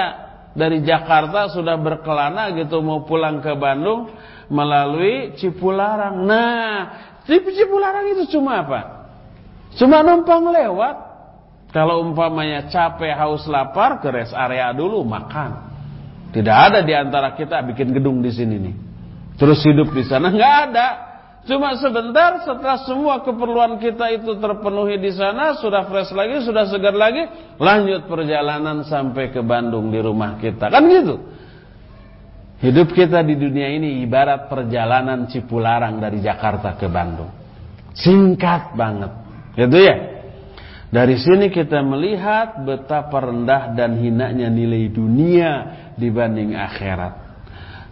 dari Jakarta sudah berkelana gitu mau pulang ke Bandung melalui Cipularang. Nah, Cipularang itu cuma apa? Cuma numpang lewat. Kalau umpamanya capek, haus, lapar, ke rest area dulu makan. Tidak ada di antara kita bikin gedung di sini nih. Terus hidup di sana nggak ada. Cuma sebentar setelah semua keperluan kita itu terpenuhi di sana, sudah fresh lagi, sudah segar lagi, lanjut perjalanan sampai ke Bandung di rumah kita. Kan gitu. Hidup kita di dunia ini ibarat perjalanan Cipularang dari Jakarta ke Bandung. Singkat banget. Gitu ya? Dari sini kita melihat betapa rendah dan hinanya nilai dunia dibanding akhirat.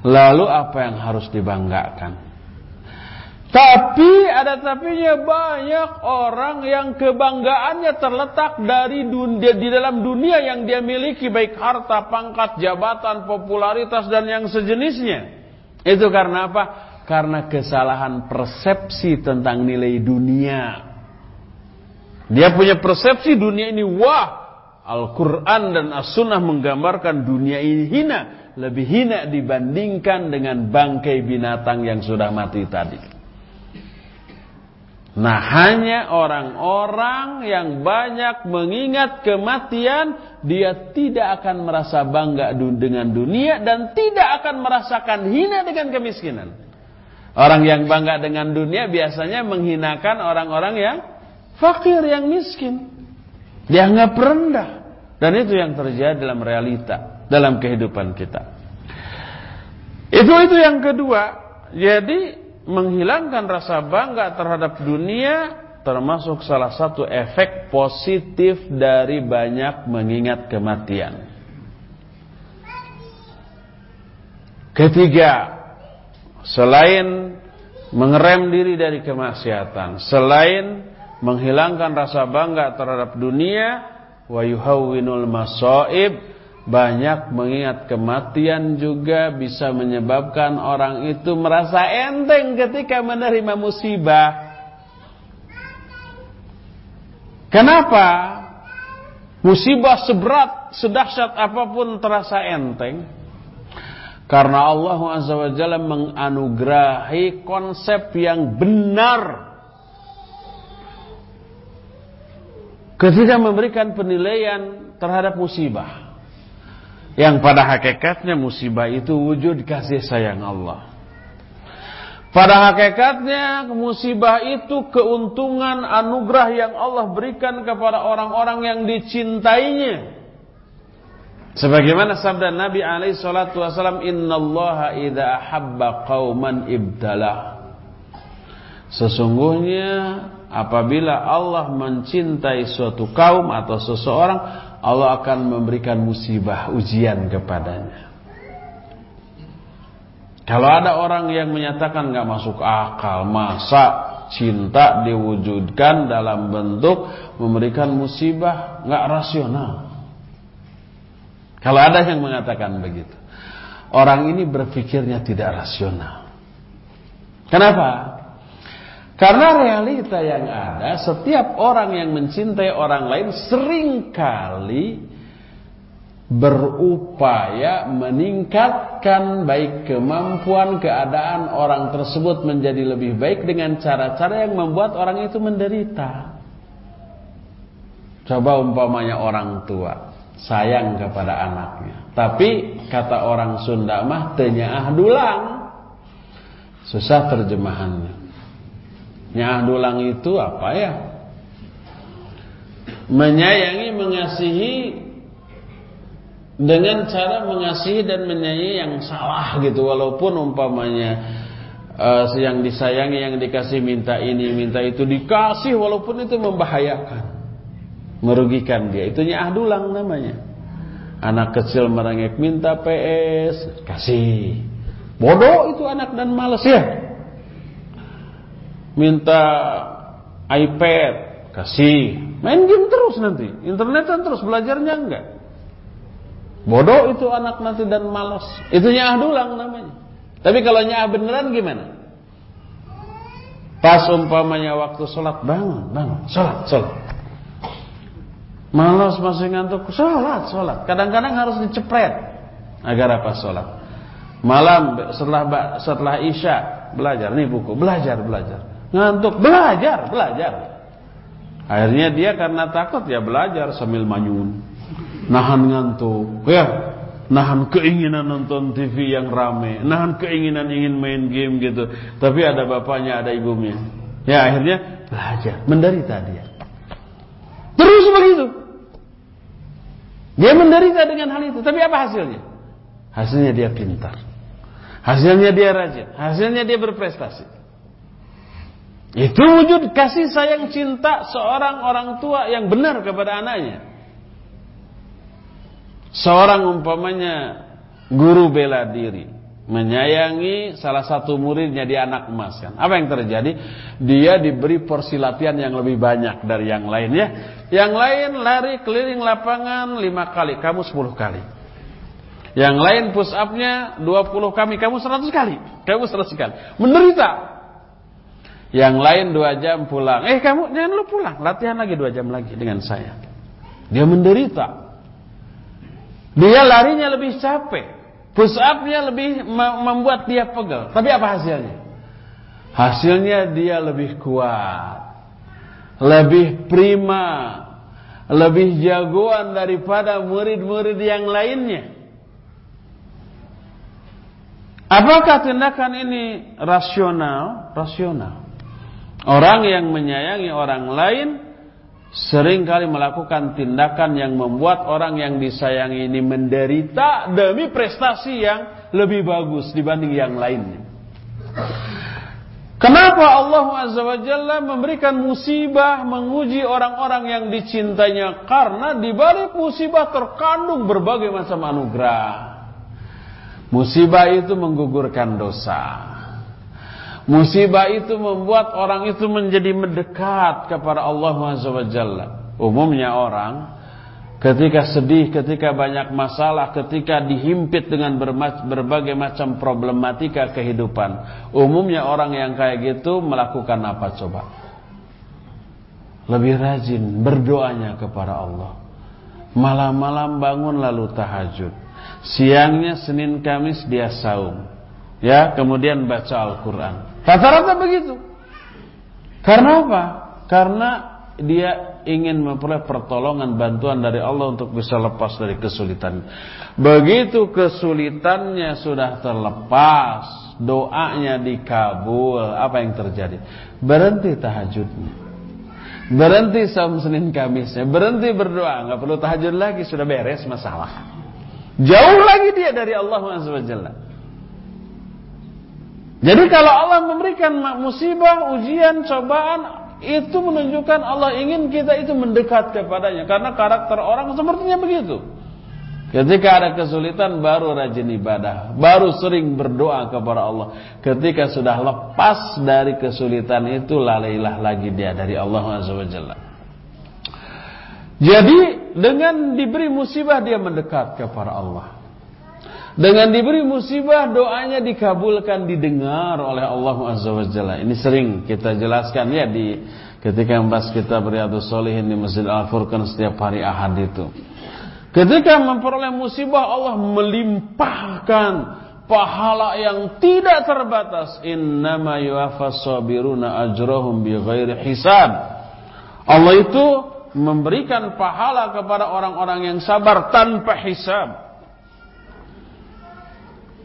Lalu apa yang harus dibanggakan? Tapi ada tapinya banyak orang yang kebanggaannya terletak dari dunia, di dalam dunia yang dia miliki baik harta, pangkat, jabatan, popularitas dan yang sejenisnya. Itu karena apa? Karena kesalahan persepsi tentang nilai dunia. Dia punya persepsi dunia ini wah. Al-Quran dan As-Sunnah menggambarkan dunia ini hina. Lebih hina dibandingkan dengan bangkai binatang yang sudah mati tadi. Nah hanya orang-orang yang banyak mengingat kematian. Dia tidak akan merasa bangga dengan dunia. Dan tidak akan merasakan hina dengan kemiskinan. Orang yang bangga dengan dunia biasanya menghinakan orang-orang yang fakir, yang miskin. Dianggap rendah. Dan itu yang terjadi dalam realita, dalam kehidupan kita. Itu itu yang kedua. Jadi menghilangkan rasa bangga terhadap dunia termasuk salah satu efek positif dari banyak mengingat kematian. Ketiga, selain mengerem diri dari kemaksiatan, selain menghilangkan rasa bangga terhadap dunia, wa yuhawwinul masaib, banyak mengingat kematian juga bisa menyebabkan orang itu merasa enteng ketika menerima musibah. Kenapa? Musibah seberat, sedahsyat apa pun terasa enteng. Karena Allah Azza wa Jalla menganugerahi konsep yang benar. Ketika memberikan penilaian terhadap musibah. Yang pada hakikatnya musibah itu wujud kasih sayang Allah. Pada hakikatnya musibah itu keuntungan anugerah yang Allah berikan kepada orang-orang yang dicintainya. Sebagaimana sabda Nabi alaihi salatu wasallam, "Innallaha idza ahabba qauman ibtalah." Sesungguhnya apabila Allah mencintai suatu kaum atau seseorang, Allah akan memberikan musibah ujian kepadanya. Kalau ada orang yang menyatakan nggak masuk akal, masa cinta diwujudkan dalam bentuk memberikan musibah nggak rasional. Kalau ada yang mengatakan begitu, orang ini berpikirnya tidak rasional. Kenapa? Karena realita yang ada, setiap orang yang mencintai orang lain sering kali berupaya meningkatkan baik kemampuan keadaan orang tersebut menjadi lebih baik dengan cara-cara yang membuat orang itu menderita. Coba umpamanya orang tua sayang kepada anaknya, tapi kata orang Sunda mah tenyaah dulang. Susah terjemahannya. Nyaah dulang itu apa ya? Menyayangi, mengasihi dengan cara mengasihi dan menyayangi yang salah gitu. Walaupun umpamanya uh, yang disayangi yang dikasih minta ini minta itu dikasih walaupun itu membahayakan merugikan dia. Itu nyah dulang namanya. Anak kecil merengek minta PS kasih. Bodoh itu anak dan males ya minta iPad kasih main game terus nanti internetan terus belajarnya enggak Bodoh itu anak nanti dan malas. Itu nyah dulang namanya. Tapi kalau nyah beneran gimana? Pas umpamanya waktu sholat bangun, bangun, sholat, sholat. Malas masih ngantuk, sholat, sholat. Kadang-kadang harus dicepret agar apa sholat. Malam setelah setelah isya belajar nih buku, belajar, belajar. Ngantuk, belajar, belajar. Akhirnya dia karena takut ya belajar sambil manyun nahan ngantuk, ya, nahan keinginan nonton TV yang rame, nahan keinginan ingin main game gitu. Tapi ada bapaknya, ada ibunya. Ya akhirnya belajar, menderita dia. Terus begitu. Dia menderita dengan hal itu. Tapi apa hasilnya? Hasilnya dia pintar. Hasilnya dia rajin. Hasilnya dia berprestasi. Itu wujud kasih sayang cinta seorang orang tua yang benar kepada anaknya. Seorang umpamanya guru bela diri menyayangi salah satu muridnya di anak emas kan. Apa yang terjadi? Dia diberi porsi latihan yang lebih banyak dari yang lainnya. Yang lain lari keliling lapangan lima kali, kamu sepuluh kali. Yang lain push upnya 20 kami, kamu 100 kali. Kamu 100 kali. Menderita. Yang lain dua jam pulang. Eh kamu jangan lu pulang, latihan lagi dua jam lagi dengan saya. Dia menderita. Dia larinya lebih capek. Push up-nya lebih membuat dia pegal. Tapi apa hasilnya? Hasilnya dia lebih kuat. Lebih prima. Lebih jagoan daripada murid-murid yang lainnya. Apakah tindakan ini rasional? Rasional. Orang yang menyayangi orang lain sering kali melakukan tindakan yang membuat orang yang disayangi ini menderita demi prestasi yang lebih bagus dibanding yang lainnya. Kenapa Allah Azza wa Jalla memberikan musibah menguji orang-orang yang dicintainya? Karena di balik musibah terkandung berbagai macam anugerah. Musibah itu menggugurkan dosa. Musibah itu membuat orang itu menjadi mendekat kepada Allah Jalla. Umumnya orang ketika sedih, ketika banyak masalah, ketika dihimpit dengan berbagai macam problematika kehidupan. Umumnya orang yang kayak gitu melakukan apa coba? Lebih rajin berdoanya kepada Allah. Malam-malam bangun lalu tahajud. Siangnya Senin Kamis dia saum. Ya, kemudian baca Al-Quran. Rata-rata begitu. Karena apa? Karena dia ingin memperoleh pertolongan bantuan dari Allah untuk bisa lepas dari kesulitan. Begitu kesulitannya sudah terlepas, doanya dikabul, apa yang terjadi? Berhenti tahajudnya. Berhenti saum Senin Kamisnya, berhenti berdoa, nggak perlu tahajud lagi, sudah beres masalah. Jauh lagi dia dari Allah SWT. Jadi kalau Allah memberikan musibah, ujian, cobaan, itu menunjukkan Allah ingin kita itu mendekat kepadanya karena karakter orang sepertinya begitu. Ketika ada kesulitan baru rajin ibadah, baru sering berdoa kepada Allah. Ketika sudah lepas dari kesulitan itu lalailah lagi dia dari Allah SWT. Jadi dengan diberi musibah dia mendekat kepada Allah. Dengan diberi musibah doanya dikabulkan didengar oleh Allah Azza wa Jalla. Ini sering kita jelaskan ya di ketika membahas kita Riyadhus Shalihin di Masjid Al-Furqan setiap hari Ahad itu. Ketika memperoleh musibah Allah melimpahkan pahala yang tidak terbatas. Innama yuwaffas sabiruna ajrahum bighairi hisab. Allah itu memberikan pahala kepada orang-orang yang sabar tanpa hisab.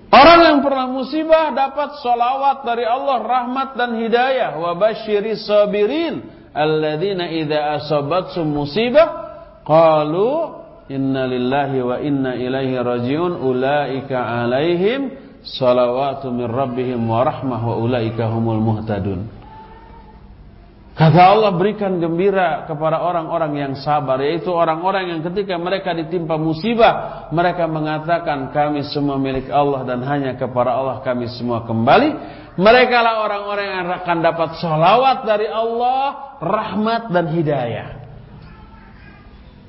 Orang yang pernah musibah dapat solawat dari Allah, rahmat dan hidayah. Wa basyiris sabirin. Alladzina idha asabatsum musibah. Qalu inna lillahi wa inna ilaihi rajiun. Ulaika alaihim salawatu min rabbihim wa rahmah wa ulaika humul muhtadun. Kata Allah berikan gembira kepada orang-orang yang sabar Yaitu orang-orang yang ketika mereka ditimpa musibah Mereka mengatakan kami semua milik Allah Dan hanya kepada Allah kami semua kembali. Mereka lah orang-orang yang akan dapat salawat dari Allah Rahmat dan hidayah.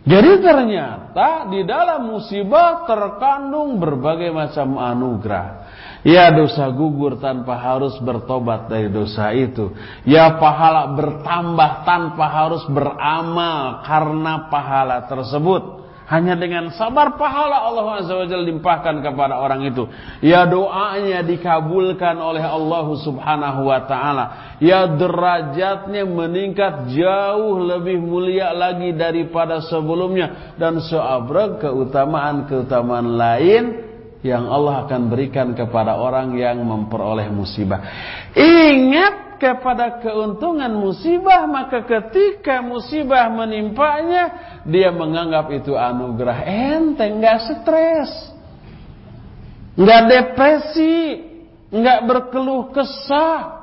Jadi ternyata di dalam musibah terkandung berbagai macam anugerah Ya dosa gugur tanpa harus bertobat dari dosa itu. Ya pahala bertambah tanpa harus beramal karena pahala tersebut. Hanya dengan sabar pahala Allah Azza limpahkan kepada orang itu. Ya doanya dikabulkan oleh Allah Subhanahu wa taala. Ya derajatnya meningkat jauh lebih mulia lagi daripada sebelumnya dan seabrek keutamaan-keutamaan lain yang Allah akan berikan kepada orang yang memperoleh musibah. Ingat kepada keuntungan musibah, maka ketika musibah menimpanya, dia menganggap itu anugerah. Enteng, nggak stres, nggak depresi, nggak berkeluh kesah,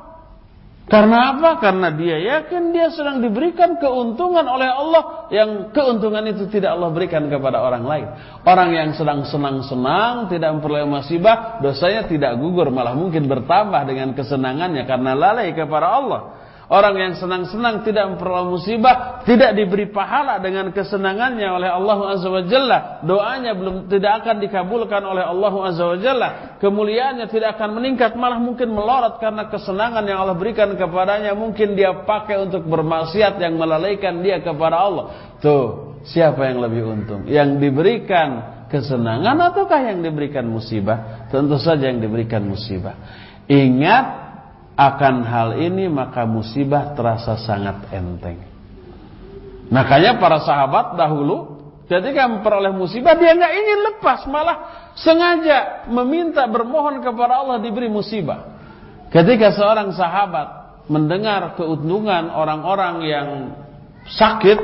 karena apa? Karena dia yakin dia sedang diberikan keuntungan oleh Allah yang keuntungan itu tidak Allah berikan kepada orang lain. Orang yang sedang senang-senang, tidak memperoleh musibah, dosanya tidak gugur, malah mungkin bertambah dengan kesenangannya karena lalai kepada Allah. Orang yang senang-senang tidak memperoleh musibah, tidak diberi pahala dengan kesenangannya oleh Allah Azza wa Jalla. Doanya belum tidak akan dikabulkan oleh Allah Azza wa Jalla. Kemuliaannya tidak akan meningkat, malah mungkin melorot karena kesenangan yang Allah berikan kepadanya. Mungkin dia pakai untuk bermaksiat yang melalaikan dia kepada Allah. Tuh, siapa yang lebih untung? Yang diberikan kesenangan ataukah yang diberikan musibah? Tentu saja yang diberikan musibah. Ingat akan hal ini maka musibah terasa sangat enteng. Makanya para sahabat dahulu Ketika memperoleh musibah dia nggak ingin lepas, malah sengaja meminta bermohon kepada Allah diberi musibah. Ketika seorang sahabat mendengar keuntungan orang-orang yang sakit,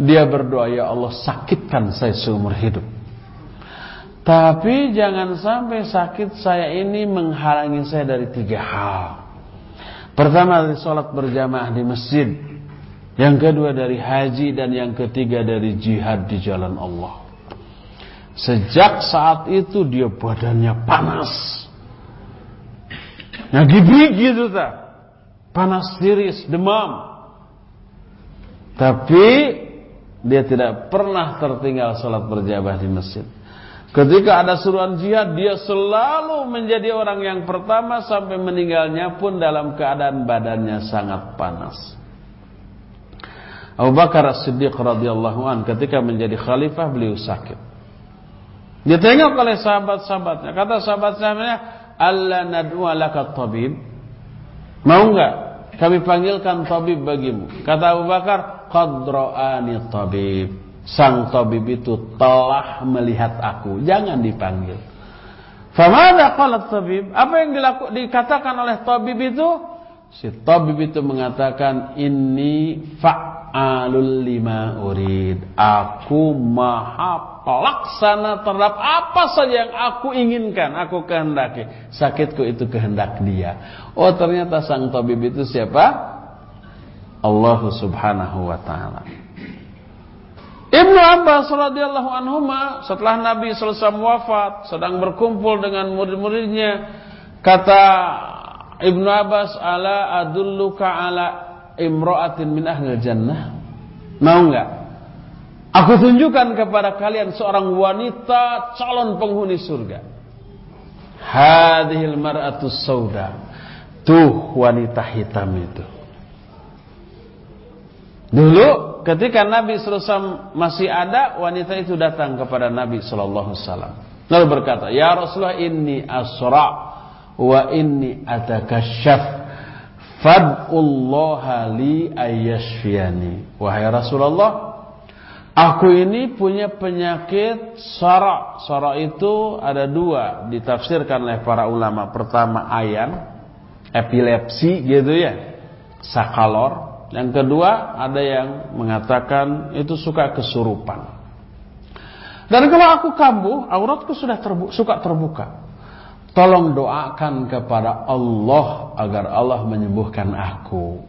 dia berdoa, "Ya Allah, sakitkan saya seumur hidup." Tapi jangan sampai sakit saya ini menghalangi saya dari tiga hal. Pertama dari sholat berjamaah di masjid. Yang kedua dari haji dan yang ketiga dari jihad di jalan Allah. Sejak saat itu dia badannya panas. Ngagibik gitu tak. Panas tiris, demam. Tapi dia tidak pernah tertinggal sholat berjamaah di masjid. Ketika ada suruhan jihad, dia selalu menjadi orang yang pertama sampai meninggalnya pun dalam keadaan badannya sangat panas. Abu Bakar As-Siddiq radhiyallahu an ketika menjadi khalifah beliau sakit. Dia tengok oleh sahabat-sahabatnya. Kata sahabat-sahabatnya, "Allah nad'u laka tabib?" Mau enggak kami panggilkan tabib bagimu? Kata Abu Bakar, "Qad ra'ani tabib." Sang tabib itu telah melihat aku. Jangan dipanggil. Famada qala tabib? Apa yang dilaku, dikatakan oleh tabib itu? Si tabib itu mengatakan ini fa'alul lima urid. Aku maha pelaksana terhadap apa saja yang aku inginkan, aku kehendaki. Sakitku itu kehendak dia. Oh ternyata sang tabib itu siapa? Allah subhanahu wa ta'ala. Ibnu Abbas radhiyallahu anhu setelah Nabi selesai wafat sedang berkumpul dengan murid-muridnya kata Ibnu Abbas ala adulluka ala imra'atin min ahli jannah? Mau enggak aku tunjukkan kepada kalian seorang wanita calon penghuni surga. Hadhil mar'atus sauda. Tuh wanita hitam itu. Dulu ketika Nabi SAW masih ada, wanita itu datang kepada Nabi SAW. Lalu berkata, Ya Rasulullah inni asra wa inni atakashaf. Fad'ullaha li ayyashfiyani. Wahai Rasulullah, aku ini punya penyakit sara. Sara itu ada dua, ditafsirkan oleh para ulama. Pertama ayan, epilepsi gitu ya. Sakalor, yang kedua, ada yang mengatakan itu suka kesurupan. Dan kalau aku kambuh, auratku sudah terbu suka terbuka. Tolong doakan kepada Allah agar Allah menyembuhkan aku.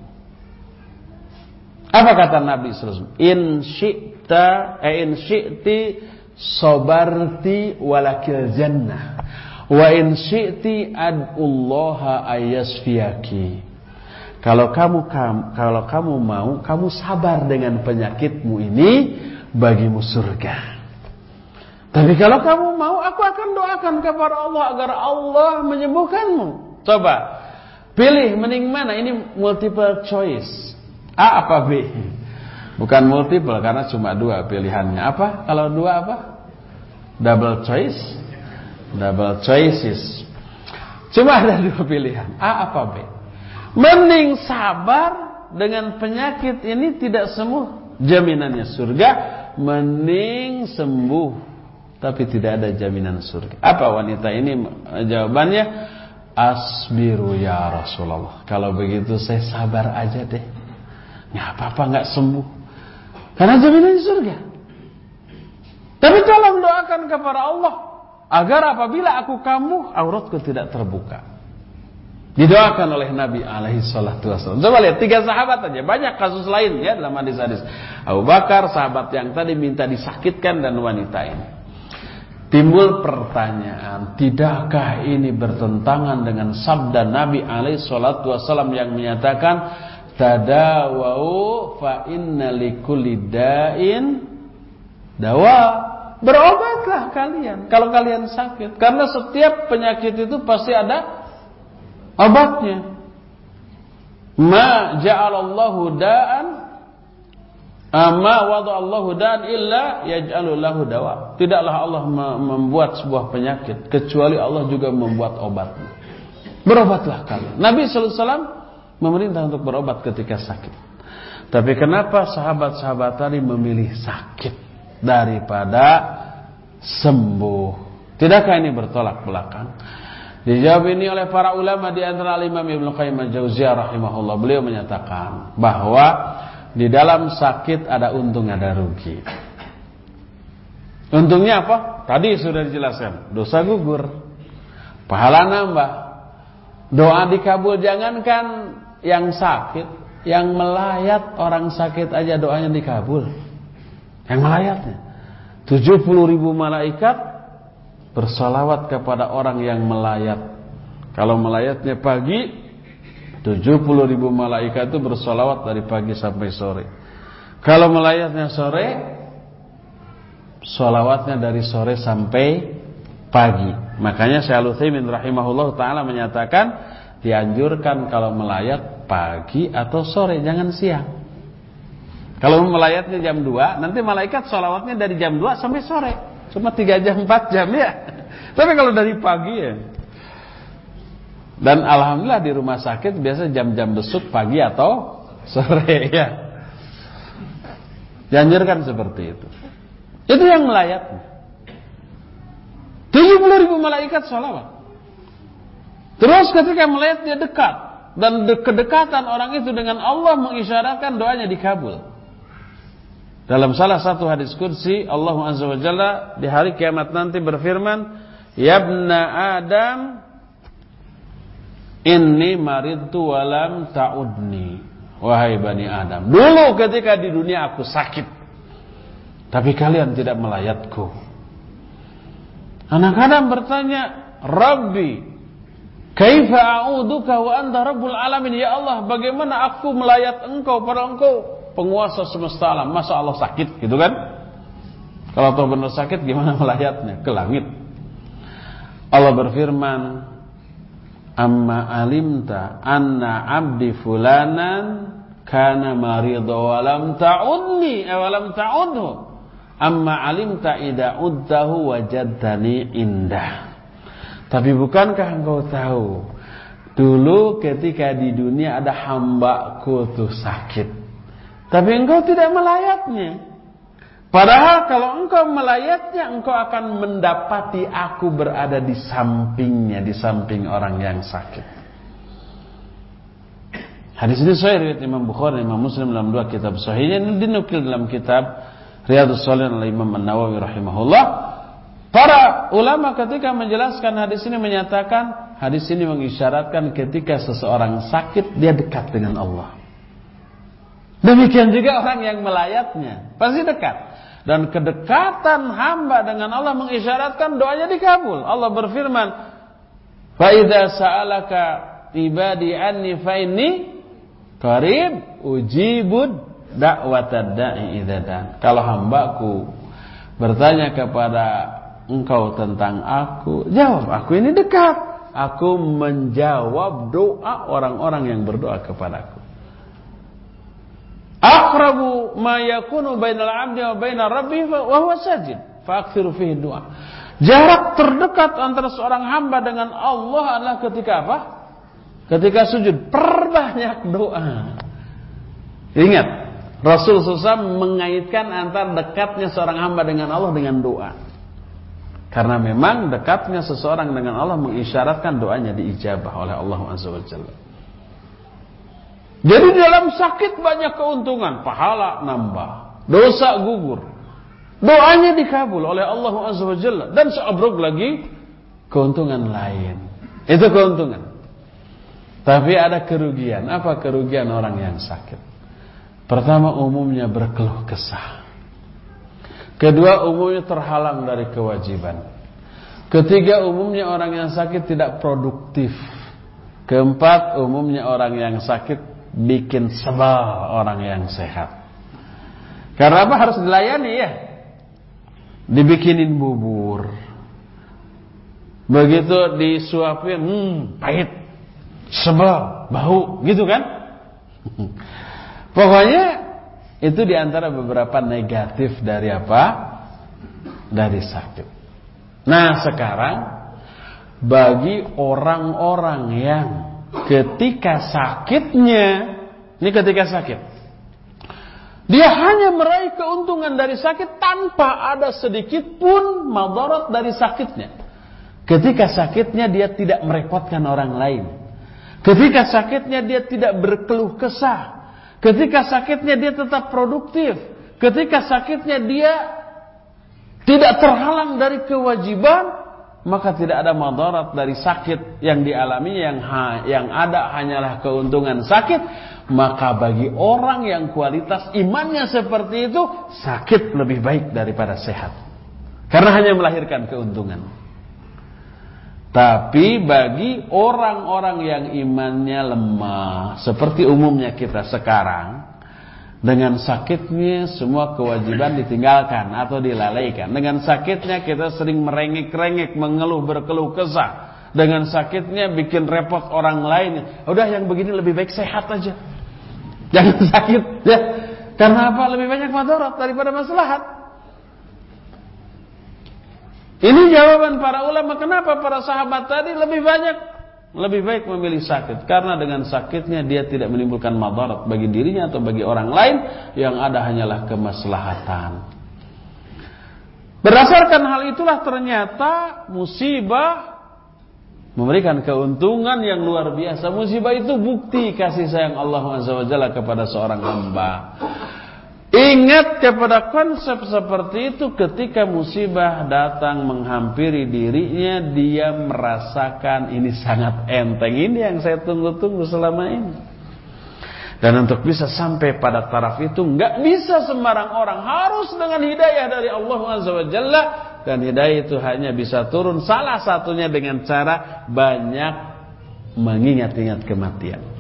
Apa kata Nabi SAW? In syi'ta, eh, in syi'ti sobarti walakil jannah. Wa in syi'ti ad'ullaha ayasfiyaki. Kalau kamu kalau kamu mau, kamu sabar dengan penyakitmu ini bagimu surga. Tapi kalau kamu mau, aku akan doakan kepada Allah agar Allah menyembuhkanmu. Coba pilih mending mana? Ini multiple choice. A apa B? Bukan multiple karena cuma dua pilihannya. Apa? Kalau dua apa? Double choice. Double choices. Cuma ada dua pilihan. A apa B? Mending sabar dengan penyakit ini tidak sembuh. Jaminannya surga. Mending sembuh. Tapi tidak ada jaminan surga. Apa wanita ini jawabannya? Asbiru ya Rasulullah. Kalau begitu saya sabar aja deh. Nggak apa-apa nggak sembuh. Karena jaminannya surga. Tapi tolong doakan kepada Allah. Agar apabila aku kamu, auratku tidak terbuka. Didoakan oleh Nabi alaihi salatu wasallam. Coba lihat tiga sahabat aja, banyak kasus lain ya dalam hadis-hadis. Abu Bakar sahabat yang tadi minta disakitkan dan wanita ini. Timbul pertanyaan, tidakkah ini bertentangan dengan sabda Nabi alaihi salatu wasallam yang menyatakan tadawau fa inna likulli da'in dawa. Berobatlah kalian kalau kalian sakit karena setiap penyakit itu pasti ada obatnya. Ma ja'alallahu da'an ma wada'allahu da'an illa yaj'alu lahu dawa. Tidaklah Allah membuat sebuah penyakit kecuali Allah juga membuat obatnya. Berobatlah kalian. Nabi sallallahu alaihi wasallam memerintah untuk berobat ketika sakit. Tapi kenapa sahabat-sahabat tadi memilih sakit? daripada sembuh. Tidakkah ini bertolak belakang? Dijawab ini oleh para ulama di antara Imam Ibnu Qayyim al-Jauziyah rahimahullah. Beliau menyatakan bahwa di dalam sakit ada untung ada rugi. Untungnya apa? Tadi sudah dijelaskan, dosa gugur, pahala nambah, doa dikabul. Jangankan yang sakit, yang melayat orang sakit aja doanya dikabul. Yang melayatnya, 70 ribu malaikat bersalawat kepada orang yang melayat. Kalau melayatnya pagi, 70 ribu malaikat itu bersalawat dari pagi sampai sore. Kalau melayatnya sore, salawatnya dari sore sampai pagi. Makanya Syekh Al-Utsaimin rahimahullah taala menyatakan dianjurkan kalau melayat pagi atau sore, jangan siang. Kalau melayatnya jam 2, nanti malaikat salawatnya dari jam 2 sampai sore. Cuma tiga jam, empat jam ya. Tapi kalau dari pagi ya. Dan alhamdulillah di rumah sakit biasa jam-jam besuk pagi atau sore ya. Dianjurkan seperti itu. Itu yang melayat. 70 ribu malaikat sholawat. Terus ketika melayat dia dekat. Dan kedekatan orang itu dengan Allah mengisyaratkan doanya dikabul. Dalam salah satu hadis kursi Allah Azza wa Jalla di hari kiamat nanti berfirman, "Yabna Adam, inni maridtu walam ta'udni." Wahai Bani Adam, dulu ketika di dunia aku sakit, tapi kalian tidak melayatku. Anak Adam bertanya, "Rabbi, kaifa a'uduka wa anta rabbul alamin?" Ya Allah, bagaimana aku melayat engkau pada engkau penguasa semesta alam. Masa Allah sakit gitu kan? Kalau tahu benar sakit gimana melayatnya? Ke langit. Allah berfirman, "Amma alimta anna 'abdi fulanan kana marida wa lam ta'udni wa lam ta'udhu." Amma alimta idza uddahu wajadtani indah. Tapi bukankah engkau tahu Dulu ketika di dunia ada hambaku tuh sakit tapi engkau tidak melayatnya. Padahal kalau engkau melayatnya, engkau akan mendapati aku berada di sampingnya, di samping orang yang sakit. Hadis ini sahih riwayat Imam Bukhari, Imam Muslim dalam dua kitab sahihnya ini dinukil dalam kitab Riyadhus Shalihin oleh Imam An-Nawawi rahimahullah. Para ulama ketika menjelaskan hadis ini menyatakan hadis ini mengisyaratkan ketika seseorang sakit dia dekat dengan Allah. Demikian juga orang yang melayatnya. Pasti dekat. Dan kedekatan hamba dengan Allah mengisyaratkan doanya dikabul. Allah berfirman, "Faidza sa'alaka ibadi anni fa inni qarib ujibud da'watad da'i Kalau hambaku bertanya kepada engkau tentang aku, jawab, aku ini dekat. Aku menjawab doa orang-orang yang berdoa kepadaku. Aqrabu ma yakunu bainal 'abdi wa bainar rabbih wa huwa sajid. Fa'akthiru fihi du'a. Jarak terdekat antara seorang hamba dengan Allah adalah ketika apa? Ketika sujud. Perbanyak doa. Ingat, Rasul susah mengaitkan antara dekatnya seorang hamba dengan Allah dengan doa. Karena memang dekatnya seseorang dengan Allah mengisyaratkan doanya diijabah oleh Allah Azza wa Jalla. Jadi dalam sakit banyak keuntungan, pahala nambah, dosa gugur. Doanya dikabul oleh Allah Azza wa Jalla dan seabrok lagi keuntungan lain. Itu keuntungan. Tapi ada kerugian. Apa kerugian orang yang sakit? Pertama umumnya berkeluh kesah. Kedua umumnya terhalang dari kewajiban. Ketiga umumnya orang yang sakit tidak produktif. Keempat umumnya orang yang sakit bikin sebal orang yang sehat. Karena apa harus dilayani ya? Dibikinin bubur. Begitu disuapin, hmm, pahit, sebal, bau, gitu kan? Pokoknya itu di antara beberapa negatif dari apa? Dari sakit. Nah sekarang bagi orang-orang yang ketika sakitnya, ini ketika sakit, Dia hanya meraih keuntungan dari sakit tanpa ada sedikit pun madarat dari sakitnya. Ketika sakitnya dia tidak merepotkan orang lain. Ketika sakitnya dia tidak berkeluh kesah. Ketika sakitnya dia tetap produktif. Ketika sakitnya dia tidak terhalang dari kewajiban, maka tidak ada madarat dari sakit yang dialami yang ha, yang ada hanyalah keuntungan sakit. Maka bagi orang yang kualitas imannya seperti itu sakit lebih baik daripada sehat. Karena hanya melahirkan keuntungan. Tapi bagi orang-orang yang imannya lemah seperti umumnya kita sekarang dengan sakitnya semua kewajiban ditinggalkan atau dilalaikan. Dengan sakitnya kita sering merengek-rengek, mengeluh, berkeluh kesah. Dengan sakitnya bikin repot orang lain. Udah yang begini lebih baik sehat aja. Jangan sakit ya. Karena apa? Lebih banyak madarat daripada maslahat. Ini jawaban para ulama kenapa para sahabat tadi lebih banyak lebih baik memilih sakit karena dengan sakitnya dia tidak menimbulkan madarat bagi dirinya atau bagi orang lain yang ada hanyalah kemaslahatan. Berdasarkan hal itulah ternyata musibah memberikan keuntungan yang luar biasa. Musibah itu bukti kasih sayang Allah SWT kepada seorang hamba. Ingat kepada konsep seperti itu ketika musibah datang menghampiri dirinya dia merasakan ini sangat enteng ini yang saya tunggu-tunggu selama ini. Dan untuk bisa sampai pada taraf itu nggak bisa sembarang orang harus dengan hidayah dari Allah SWT dan hidayah itu hanya bisa turun salah satunya dengan cara banyak mengingat-ingat kematian.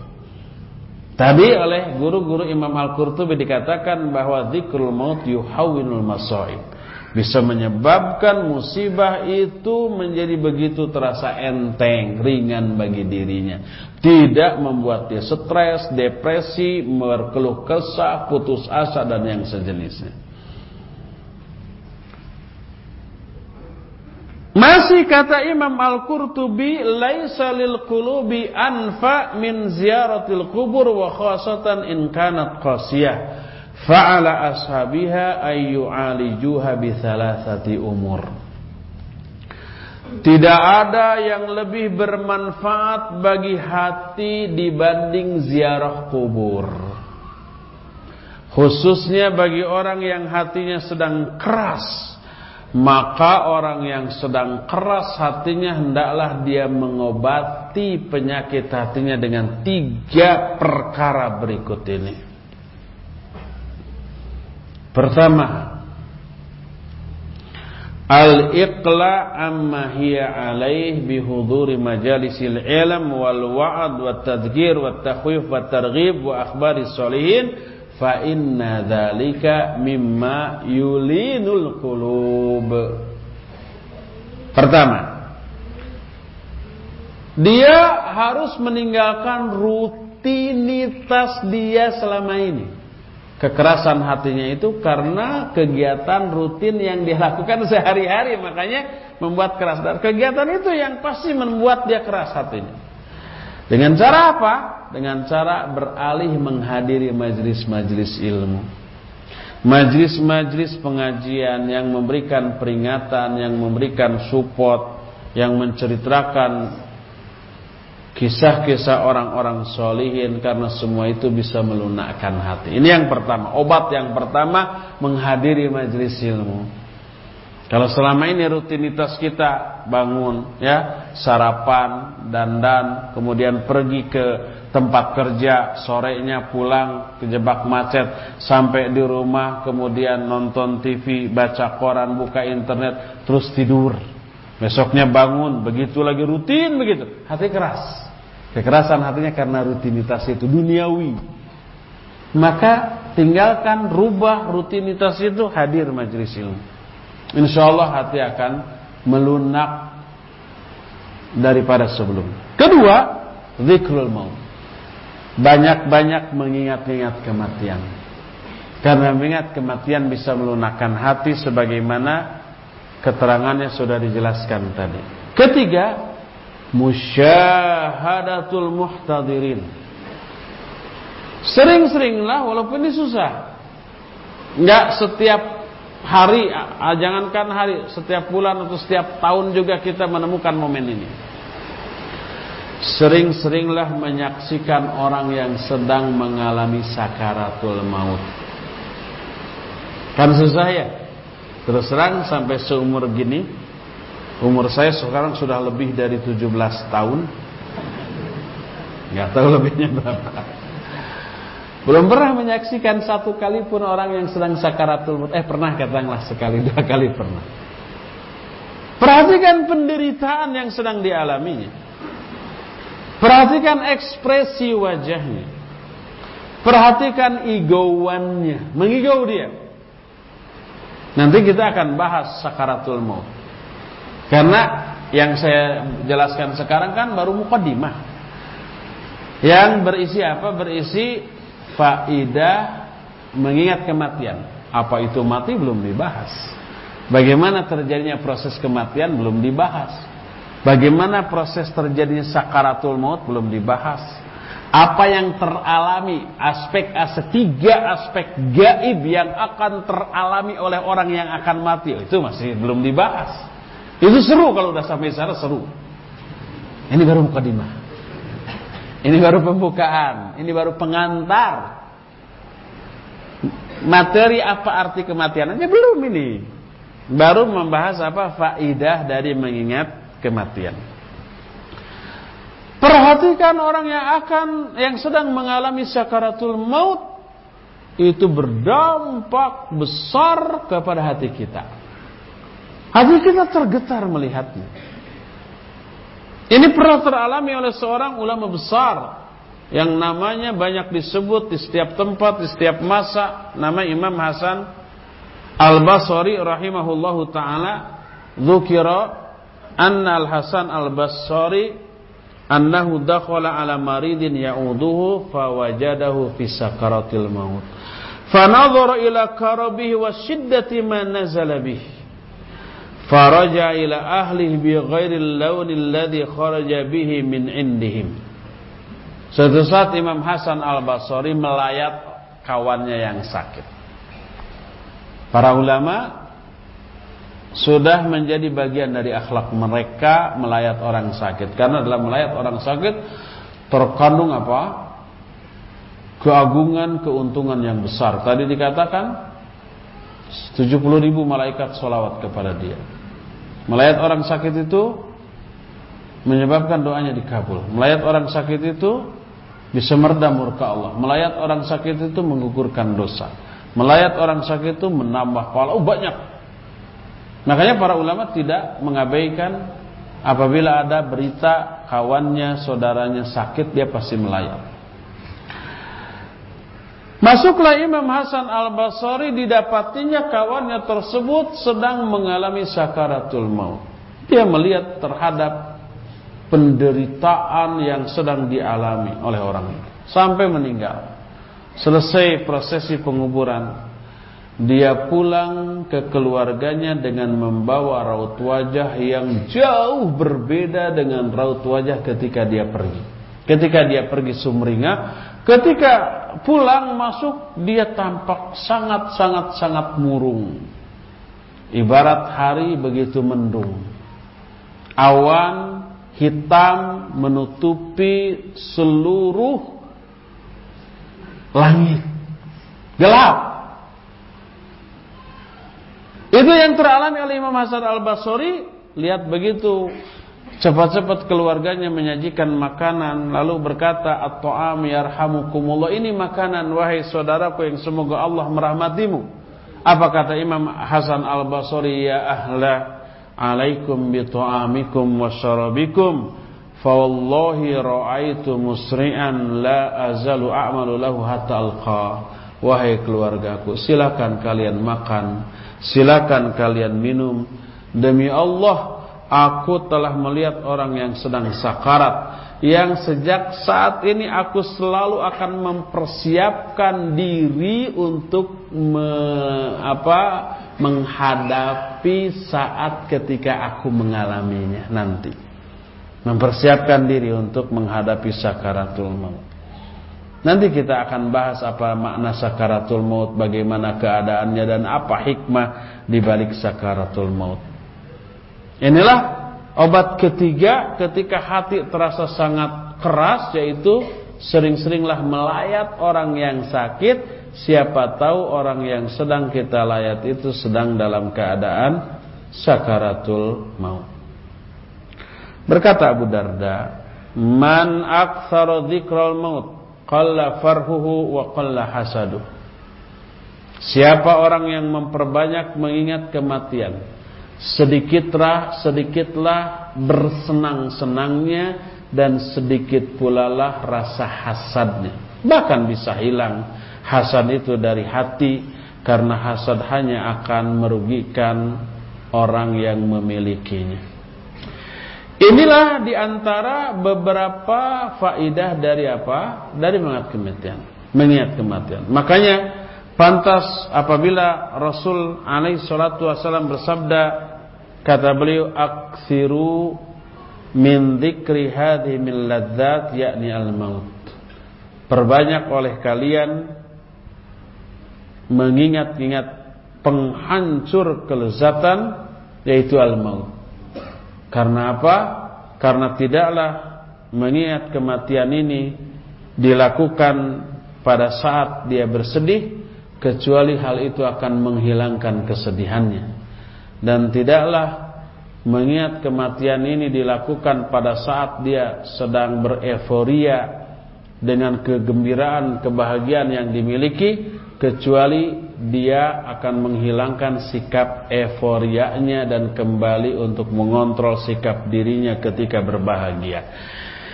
Tadi oleh guru-guru Imam Al-Qurtubi dikatakan bahwa zikrul maut yuhawinul masaib. Bisa menyebabkan musibah itu menjadi begitu terasa enteng, ringan bagi dirinya. Tidak membuat dia stres, depresi, berkeluh kesah, putus asa dan yang sejenisnya. Masih kata Imam Al-Qurtubi, "Laisa lil qulubi anfa min ziyaratil kubur wa khasatan in kanat qasiyah." Fa'ala ashabiha ay yu'alijuha bi thalathati umur. Tidak ada yang lebih bermanfaat bagi hati dibanding ziarah kubur. Khususnya bagi orang yang hatinya sedang keras maka orang yang sedang keras hatinya hendaklah dia mengobati penyakit hatinya dengan tiga perkara berikut ini. Pertama, al-iqla amma hiya alaih bihuduri majalisil ilm wal wa'ad wat tadhkir wat takhwif wat targhib wa akhbaris solihin fa inna dzalika mimma yulinul qulub. Pertama, dia harus meninggalkan rutinitas dia selama ini. Kekerasan hatinya itu karena kegiatan rutin yang dia lakukan sehari-hari makanya membuat keras dan kegiatan itu yang pasti membuat dia keras hatinya. Dengan cara apa? Dengan cara beralih menghadiri majlis-majlis ilmu. Majlis-majlis pengajian yang memberikan peringatan, yang memberikan support, yang menceritakan kisah-kisah orang-orang solihin karena semua itu bisa melunakkan hati. Ini yang pertama, obat yang pertama menghadiri majlis ilmu. Kalau selama ini rutinitas kita bangun, ya, sarapan, dandan, kemudian pergi ke tempat kerja, sorenya pulang, kejebak macet, sampai di rumah, kemudian nonton TV, baca koran, buka internet, terus tidur. Besoknya bangun, begitu lagi rutin begitu, hati keras. Kekerasan hatinya karena rutinitas itu duniawi. Maka tinggalkan rubah rutinitas itu hadir majelis ilmu. Insya Allah hati akan melunak daripada sebelum. Kedua, zikrul maut. Banyak-banyak mengingat-ingat kematian. Karena mengingat kematian bisa melunakkan hati sebagaimana keterangannya sudah dijelaskan tadi. Ketiga, musyahadatul muhtadirin. Sering-seringlah walaupun ini susah Enggak setiap hari, jangankan hari, setiap bulan atau setiap tahun juga kita menemukan momen ini. Sering-seringlah menyaksikan orang yang sedang mengalami sakaratul maut. Kan susah ya? Terus terang sampai seumur gini, umur saya sekarang sudah lebih dari 17 tahun. Gak tahu lebihnya berapa. Belum pernah menyaksikan satu kali pun orang yang sedang sakaratul maut. Eh pernah katakanlah sekali dua kali pernah. Perhatikan penderitaan yang sedang dialaminya. Perhatikan ekspresi wajahnya. Perhatikan igauannya, mengigau dia. Nanti kita akan bahas sakaratul maut. Karena yang saya jelaskan sekarang kan baru mukadimah. Yang berisi apa? Berisi faidah mengingat kematian. Apa itu mati belum dibahas. Bagaimana terjadinya proses kematian belum dibahas. Bagaimana proses terjadinya sakaratul maut belum dibahas. Apa yang teralami aspek tiga aspek gaib yang akan teralami oleh orang yang akan mati itu masih belum dibahas. Itu seru kalau udah sampai sana seru. Ini baru mukadimah. Ini baru pembukaan, ini baru pengantar. Materi apa arti kematian aja belum ini. Baru membahas apa faidah dari mengingat kematian. Perhatikan orang yang akan yang sedang mengalami sakaratul maut itu berdampak besar kepada hati kita. Hati kita tergetar melihatnya. Ini pernah teralami oleh seorang ulama besar yang namanya banyak disebut di setiap tempat, di setiap masa, nama Imam Hasan Al-Basri rahimahullahu taala, dzukira anna Al-Hasan Al-Basri annahu dakhala ala maridin ya'uduhu fawajadahu fi sakaratil maut. Fanadhara ila karabihi wa shiddati ma nazala bihi. Ila ahlihi bi ghairil launil ladzi kharaja bihi min indihim. Suatu saat Imam Hasan Al-Basri melayat kawannya yang sakit. Para ulama sudah menjadi bagian dari akhlak mereka melayat orang sakit. Karena dalam melayat orang sakit terkandung apa? Keagungan, keuntungan yang besar. Tadi dikatakan 70 ribu malaikat solawat kepada dia. Melayat orang sakit itu menyebabkan doanya dikabul. Melayat orang sakit itu bisa meredam murka Allah. Melayat orang sakit itu menggugurkan dosa. Melayat orang sakit itu menambah pahala. Oh banyak. Makanya para ulama tidak mengabaikan apabila ada berita kawannya, saudaranya sakit dia pasti melayat. Masuklah Imam Hasan al-Basri didapatinya kawannya tersebut sedang mengalami sakaratul maut. Dia melihat terhadap penderitaan yang sedang dialami oleh orang itu. Sampai meninggal. Selesai prosesi penguburan. Dia pulang ke keluarganya dengan membawa raut wajah yang jauh berbeda dengan raut wajah ketika dia pergi. Ketika dia pergi sumringah, ketika pulang masuk dia tampak sangat-sangat-sangat murung. Ibarat hari begitu mendung. Awan hitam menutupi seluruh langit. Gelap. Itu yang teralami oleh Imam Hasan Al-Basri. Lihat begitu Cepat-cepat keluarganya menyajikan makanan lalu berkata at-ta'am yarhamukumullah ini makanan wahai saudaraku yang semoga Allah merahmatimu. Apa kata Imam Hasan Al-Basri ya ahla alaikum bi ta'amikum wa syarabikum fa wallahi ra'aitu musri'an la azalu a'malu lahu hatta alqa. Wahai keluargaku, silakan kalian makan, silakan kalian minum. Demi Allah, Aku telah melihat orang yang sedang sakarat yang sejak saat ini aku selalu akan mempersiapkan diri untuk me, apa, menghadapi saat ketika aku mengalaminya nanti. Mempersiapkan diri untuk menghadapi sakaratul maut. Nanti kita akan bahas apa makna sakaratul maut, bagaimana keadaannya dan apa hikmah di balik sakaratul maut. Inilah obat ketiga ketika hati terasa sangat keras yaitu sering-seringlah melayat orang yang sakit. Siapa tahu orang yang sedang kita layat itu sedang dalam keadaan sakaratul maut. Berkata Abu Darda, "Man aktsara dzikral maut, qalla farhuhu wa qalla hasadu." Siapa orang yang memperbanyak mengingat kematian, sedikitlah sedikitlah bersenang-senangnya dan sedikit pula lah rasa hasadnya. Bahkan bisa hilang hasad itu dari hati karena hasad hanya akan merugikan orang yang memilikinya. Inilah di antara beberapa faidah dari apa? Dari mengingat kematian. Mengingat kematian. Makanya pantas apabila Rasul alaihi salatu wasallam bersabda kata beliau aksiru min dzikri hadhihi min ladzat yakni al-maut. Perbanyak oleh kalian mengingat-ingat penghancur kelezatan yaitu al-maut. Karena apa? Karena tidaklah mengingat kematian ini dilakukan pada saat dia bersedih kecuali hal itu akan menghilangkan kesedihannya. Dan tidaklah mengingat kematian ini dilakukan pada saat dia sedang bereforia dengan kegembiraan, kebahagiaan yang dimiliki kecuali dia akan menghilangkan sikap euforianya dan kembali untuk mengontrol sikap dirinya ketika berbahagia.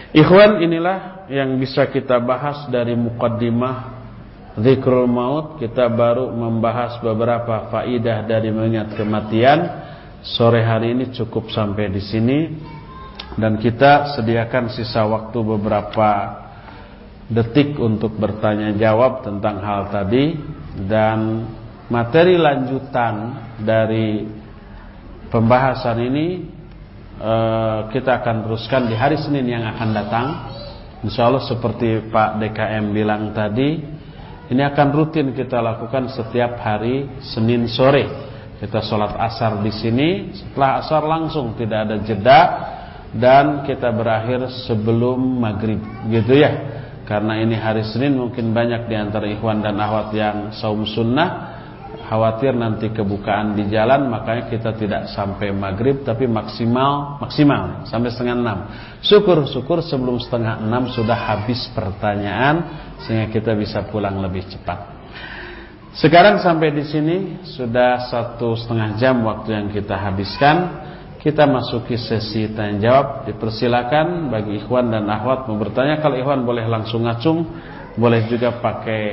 Ikhwan inilah yang bisa kita bahas dari mukaddimah Zikrul Maut Kita baru membahas beberapa faidah dari mengingat kematian. Sore hari ini cukup sampai di sini. Dan kita sediakan sisa waktu beberapa detik untuk bertanya jawab tentang hal tadi. Dan materi lanjutan dari pembahasan ini eh, kita akan teruskan di hari Senin yang akan datang. Insya Allah seperti Pak DKM bilang tadi, ini akan rutin kita lakukan setiap hari Senin sore. Kita sholat asar di sini, setelah asar langsung tidak ada jeda dan kita berakhir sebelum maghrib, gitu ya. Karena ini hari Senin mungkin banyak di antara ikhwan dan ahwat yang saum sunnah khawatir nanti kebukaan di jalan makanya kita tidak sampai maghrib tapi maksimal maksimal sampai setengah enam syukur-syukur sebelum setengah enam sudah habis pertanyaan sehingga kita bisa pulang lebih cepat sekarang sampai di sini sudah satu setengah jam waktu yang kita habiskan kita masuki sesi tanya jawab. Dipersilakan bagi ikhwan dan akhwat mau bertanya. Kalau ikhwan boleh langsung ngacung, boleh juga pakai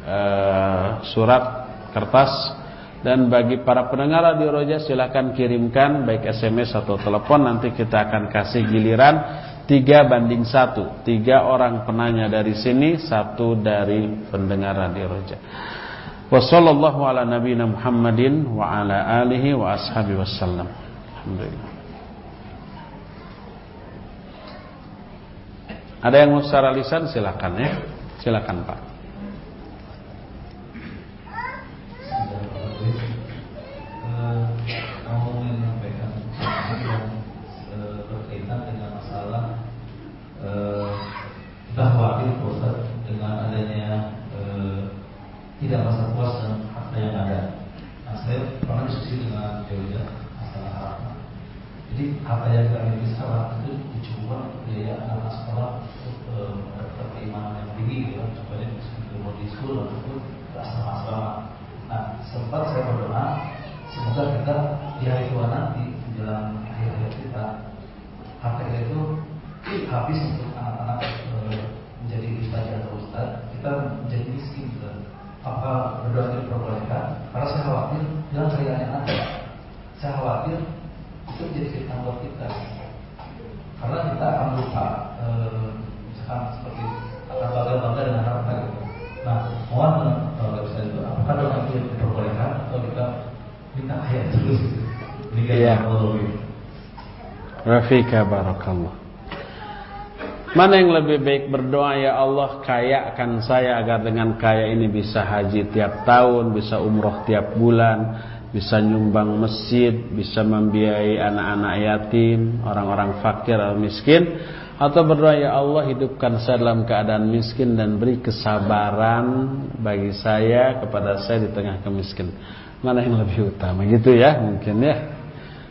uh, surat kertas. Dan bagi para pendengar di Roja silakan kirimkan baik SMS atau telepon. Nanti kita akan kasih giliran tiga banding satu. Tiga orang penanya dari sini, satu dari pendengar di Roja. Wassalamualaikum warahmatullahi Muhammadin wa ala alihi wa ashabi wasallam. Alhamdulillah. Ada yang mau secara lisan silakan ya. Silakan Pak. tidak merasa puas dengan apa yang ada. Nah, saya pernah diskusi dengan Joja miliki sekarang itu dicoba biaya anak sekolah untuk yang tinggi gitu kan. Contohnya ilmu di school ataupun asrama-asrama. Nah, sempat saya berdoa semoga kita di hari tua nanti menjelang akhir hayat kita harta kita itu habis untuk anak-anak e, menjadi ustaz atau ustaz kita menjadi miskin gitu. Apa berdoa itu diperbolehkan? Karena saya khawatir kekayaan yang ada. Saya khawatir itu jadi fitnah buat kita karena kita akan lupa e, misalkan seperti akan bangga-bangga dengan harta gitu. Nah, mohon kalau bisa itu apakah doa itu diperbolehkan atau kita minta ayat terus gitu. Iya. Rafika barakallah. Mana yang lebih baik berdoa ya Allah kayakan saya agar dengan kaya ini bisa haji tiap tahun, bisa umroh tiap bulan, bisa nyumbang masjid, bisa membiayai anak-anak yatim, orang-orang fakir atau miskin, atau berdoa ya Allah hidupkan saya dalam keadaan miskin dan beri kesabaran bagi saya kepada saya di tengah kemiskin. Mana yang lebih utama gitu ya mungkin ya.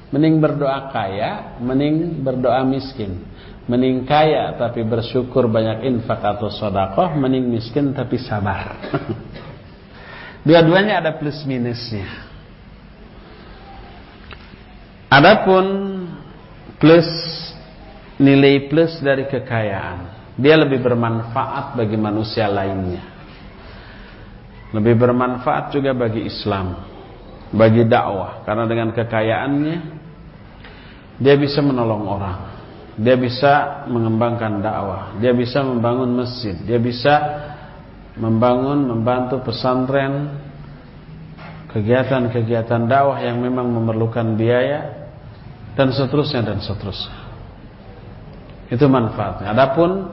Mending berdoa kaya, mending berdoa miskin. Mending kaya tapi bersyukur banyak infak atau sodakoh Mending miskin tapi sabar Dua-duanya ada plus minusnya Adapun plus nilai plus dari kekayaan Dia lebih bermanfaat bagi manusia lainnya. Lebih bermanfaat juga bagi Islam Bagi dakwah. Karena dengan kekayaannya Dia bisa menolong orang. Dia bisa mengembangkan dakwah, dia bisa membangun masjid, dia bisa membangun, membantu pesantren, kegiatan-kegiatan dakwah yang memang memerlukan biaya dan seterusnya dan seterusnya. Itu manfaatnya. Adapun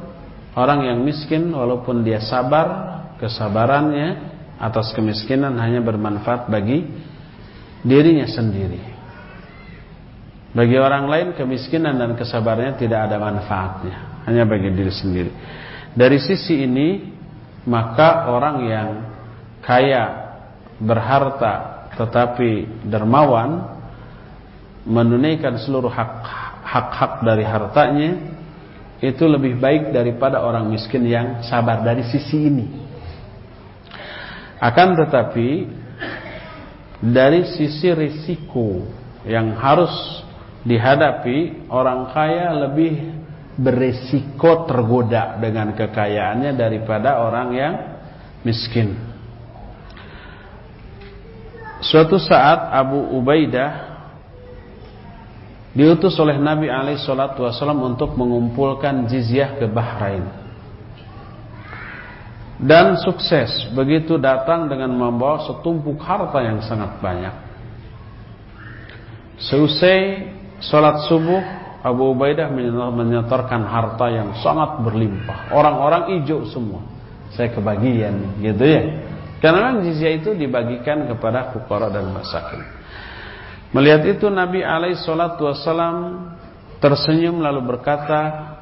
orang yang miskin walaupun dia sabar, kesabarannya atas kemiskinan hanya bermanfaat bagi dirinya sendiri. Bagi orang lain kemiskinan dan kesabarannya tidak ada manfaatnya, hanya bagi diri sendiri. Dari sisi ini, maka orang yang kaya, berharta, tetapi dermawan, menunaikan seluruh hak-hak dari hartanya, itu lebih baik daripada orang miskin yang sabar dari sisi ini. Akan tetapi, dari sisi risiko yang harus dihadapi orang kaya lebih beresiko tergoda dengan kekayaannya daripada orang yang miskin. Suatu saat Abu Ubaidah diutus oleh Nabi alaihi salatu wasallam untuk mengumpulkan jizyah ke Bahrain. Dan sukses begitu datang dengan membawa setumpuk harta yang sangat banyak. Seusai Salat subuh Abu Ubaidah menyetorkan harta yang sangat berlimpah. Orang-orang hijau semua. Saya kebagian gitu ya. Karena jizyah itu dibagikan kepada fukara dan masakin. Melihat itu Nabi alaihi salatu wasallam tersenyum lalu berkata,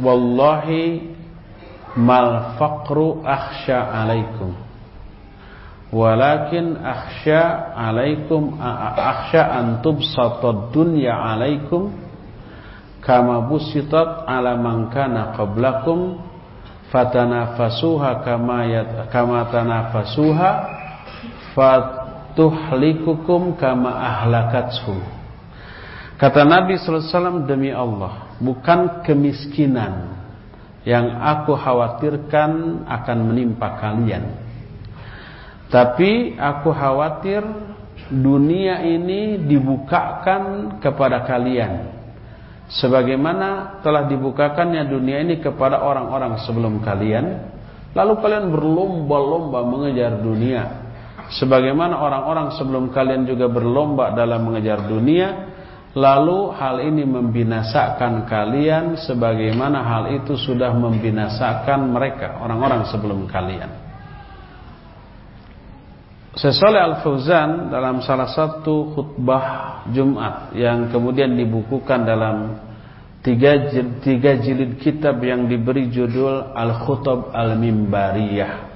"Wallahi mal faqru akhsha alaikum." walakin akhsha alaikum akhsha an tubsatad dunya alaikum kama busitat ala man kana qablakum fatanafasuha kama yat, kama tanafasuha fatuhlikukum kama ahlakathu kata Nabi wasallam demi Allah bukan kemiskinan yang aku khawatirkan akan menimpa kalian tapi aku khawatir dunia ini dibukakan kepada kalian. Sebagaimana telah dibukakannya dunia ini kepada orang-orang sebelum kalian. Lalu kalian berlomba-lomba mengejar dunia. Sebagaimana orang-orang sebelum kalian juga berlomba dalam mengejar dunia. Lalu hal ini membinasakan kalian sebagaimana hal itu sudah membinasakan mereka, orang-orang sebelum kalian. Sesoleh Al-Fauzan dalam salah satu khutbah Jumat yang kemudian dibukukan dalam tiga, tiga jilid kitab yang diberi judul Al-Khutab Al-Mimbariyah.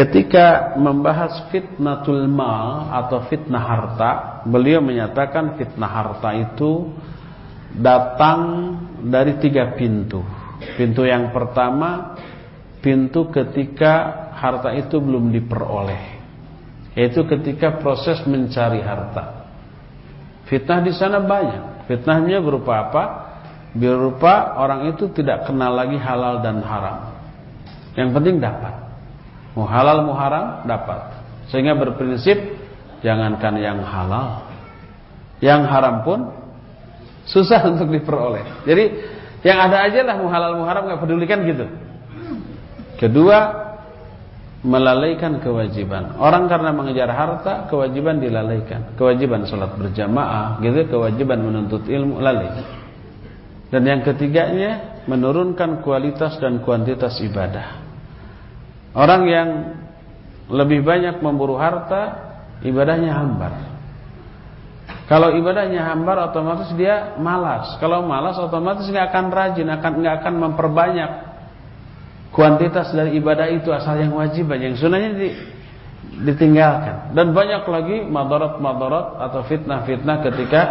Ketika membahas fitnatul mal atau fitnah harta, beliau menyatakan fitnah harta itu datang dari tiga pintu. Pintu yang pertama, pintu ketika harta itu belum diperoleh yaitu ketika proses mencari harta. Fitnah di sana banyak. Fitnahnya berupa apa? Berupa orang itu tidak kenal lagi halal dan haram. Yang penting dapat. Mau halal dapat. Sehingga berprinsip jangankan yang halal, yang haram pun susah untuk diperoleh. Jadi yang ada aja lah mau halal mau pedulikan gitu. Kedua melalaikan kewajiban. Orang karena mengejar harta, kewajiban dilalaikan. Kewajiban sholat berjamaah, gitu, kewajiban menuntut ilmu lalai. Dan yang ketiganya menurunkan kualitas dan kuantitas ibadah. Orang yang lebih banyak memburu harta, ibadahnya hambar. Kalau ibadahnya hambar, otomatis dia malas. Kalau malas, otomatis nggak akan rajin, akan nggak akan memperbanyak kuantitas dari ibadah itu asal yang wajib yang sunahnya di, ditinggalkan. Dan banyak lagi madarat-madarat atau fitnah-fitnah ketika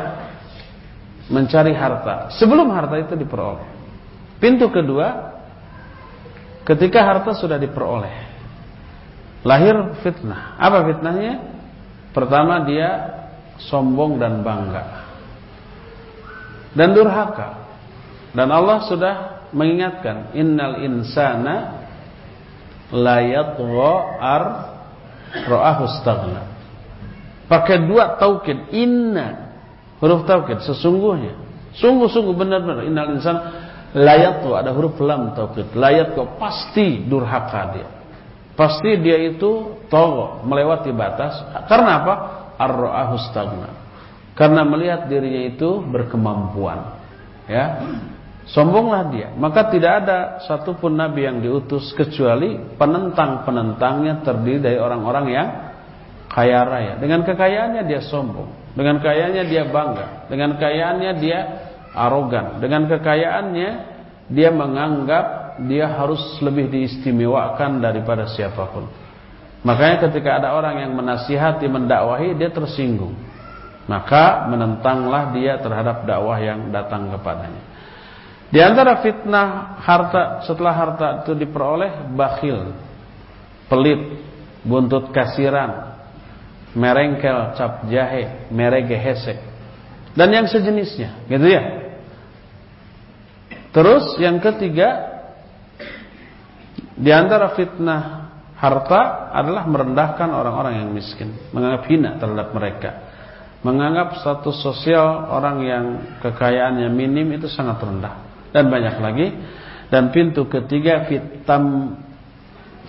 mencari harta sebelum harta itu diperoleh. Pintu kedua ketika harta sudah diperoleh. Lahir fitnah. Apa fitnahnya? Pertama dia sombong dan bangga. Dan durhaka. Dan Allah sudah mengingatkan, innal insana layat ar ra'ahu staghna. Pakai dua taukid inna huruf taukid sesungguhnya. Sungguh-sungguh benar-benar innal insana layat ada huruf lam taukid. Layat pasti durhaka dia. Pasti dia itu togo melewati batas. Karena apa? Ar-ra'ahu staghna. Karena melihat dirinya itu berkemampuan. Ya. Sombonglah dia. Maka tidak ada satupun nabi yang diutus kecuali penentang-penentangnya terdiri dari orang-orang yang kaya raya. Dengan kekayaannya dia sombong, dengan kekayaannya dia bangga, dengan kekayaannya dia arogan, dengan kekayaannya dia menganggap dia harus lebih diistimewakan daripada siapa pun. Makanya ketika ada orang yang menasihati, mendakwahi, dia tersinggung. Maka menentanglah dia terhadap dakwah yang datang kepadanya. Di antara fitnah harta setelah harta itu diperoleh bakhil, pelit, buntut kasiran, merengkel, cap jahe, merege hesek dan yang sejenisnya, gitu ya. Terus yang ketiga di antara fitnah harta adalah merendahkan orang-orang yang miskin, menganggap hina terhadap mereka. Menganggap status sosial orang yang kekayaannya minim itu sangat rendah dan banyak lagi dan pintu ketiga fitam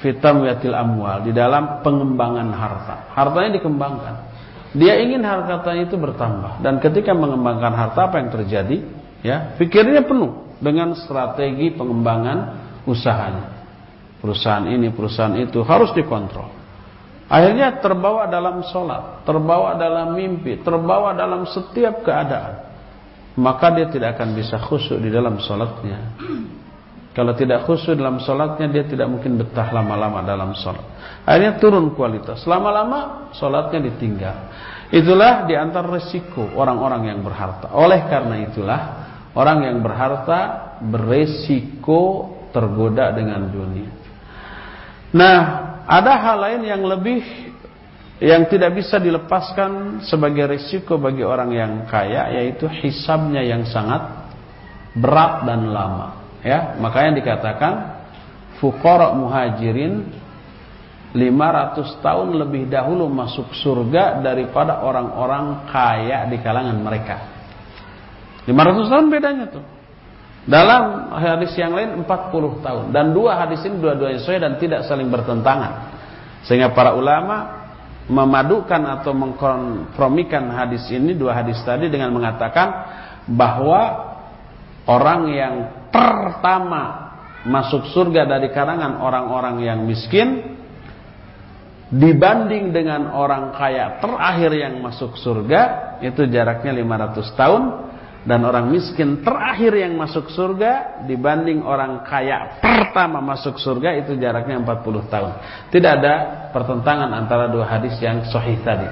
fitam yatil amwal di dalam pengembangan harta hartanya dikembangkan dia ingin hartanya itu bertambah. Dan ketika mengembangkan harta apa yang terjadi? Ya pikirnya penuh dengan strategi pengembangan usahanya. Perusahaan ini perusahaan itu harus dikontrol. Akhirnya terbawa dalam sholat terbawa dalam mimpi terbawa dalam setiap keadaan. Maka dia tidak akan bisa khusyuk di dalam sholatnya. Kalau tidak khusyuk dalam sholatnya, dia tidak mungkin betah lama-lama dalam sholat. Akhirnya turun kualitas. Lama-lama sholatnya ditinggal. Itulah di antara resiko orang-orang yang berharta. Oleh karena itulah, orang yang berharta beresiko tergoda dengan dunia. Nah, ada hal lain yang lebih yang tidak bisa dilepaskan sebagai risiko bagi orang yang kaya yaitu hisabnya yang sangat berat dan lama ya makanya dikatakan fuqara muhajirin 500 tahun lebih dahulu masuk surga daripada orang-orang kaya di kalangan mereka. 500 tahun bedanya tuh. Dalam hadis yang lain 40 tahun. Dan dua hadis ini dua-duanya sesuai dan tidak saling bertentangan. Sehingga para ulama memadukan atau mengkompromikan hadis ini dua hadis tadi dengan mengatakan bahwa orang yang pertama masuk surga dari karangan orang-orang yang miskin dibanding dengan orang kaya terakhir yang masuk surga itu jaraknya 500 tahun dan orang miskin terakhir yang masuk surga dibanding orang kaya pertama masuk surga itu jaraknya 40 tahun. Tidak ada pertentangan antara dua hadis yang sahih tadi.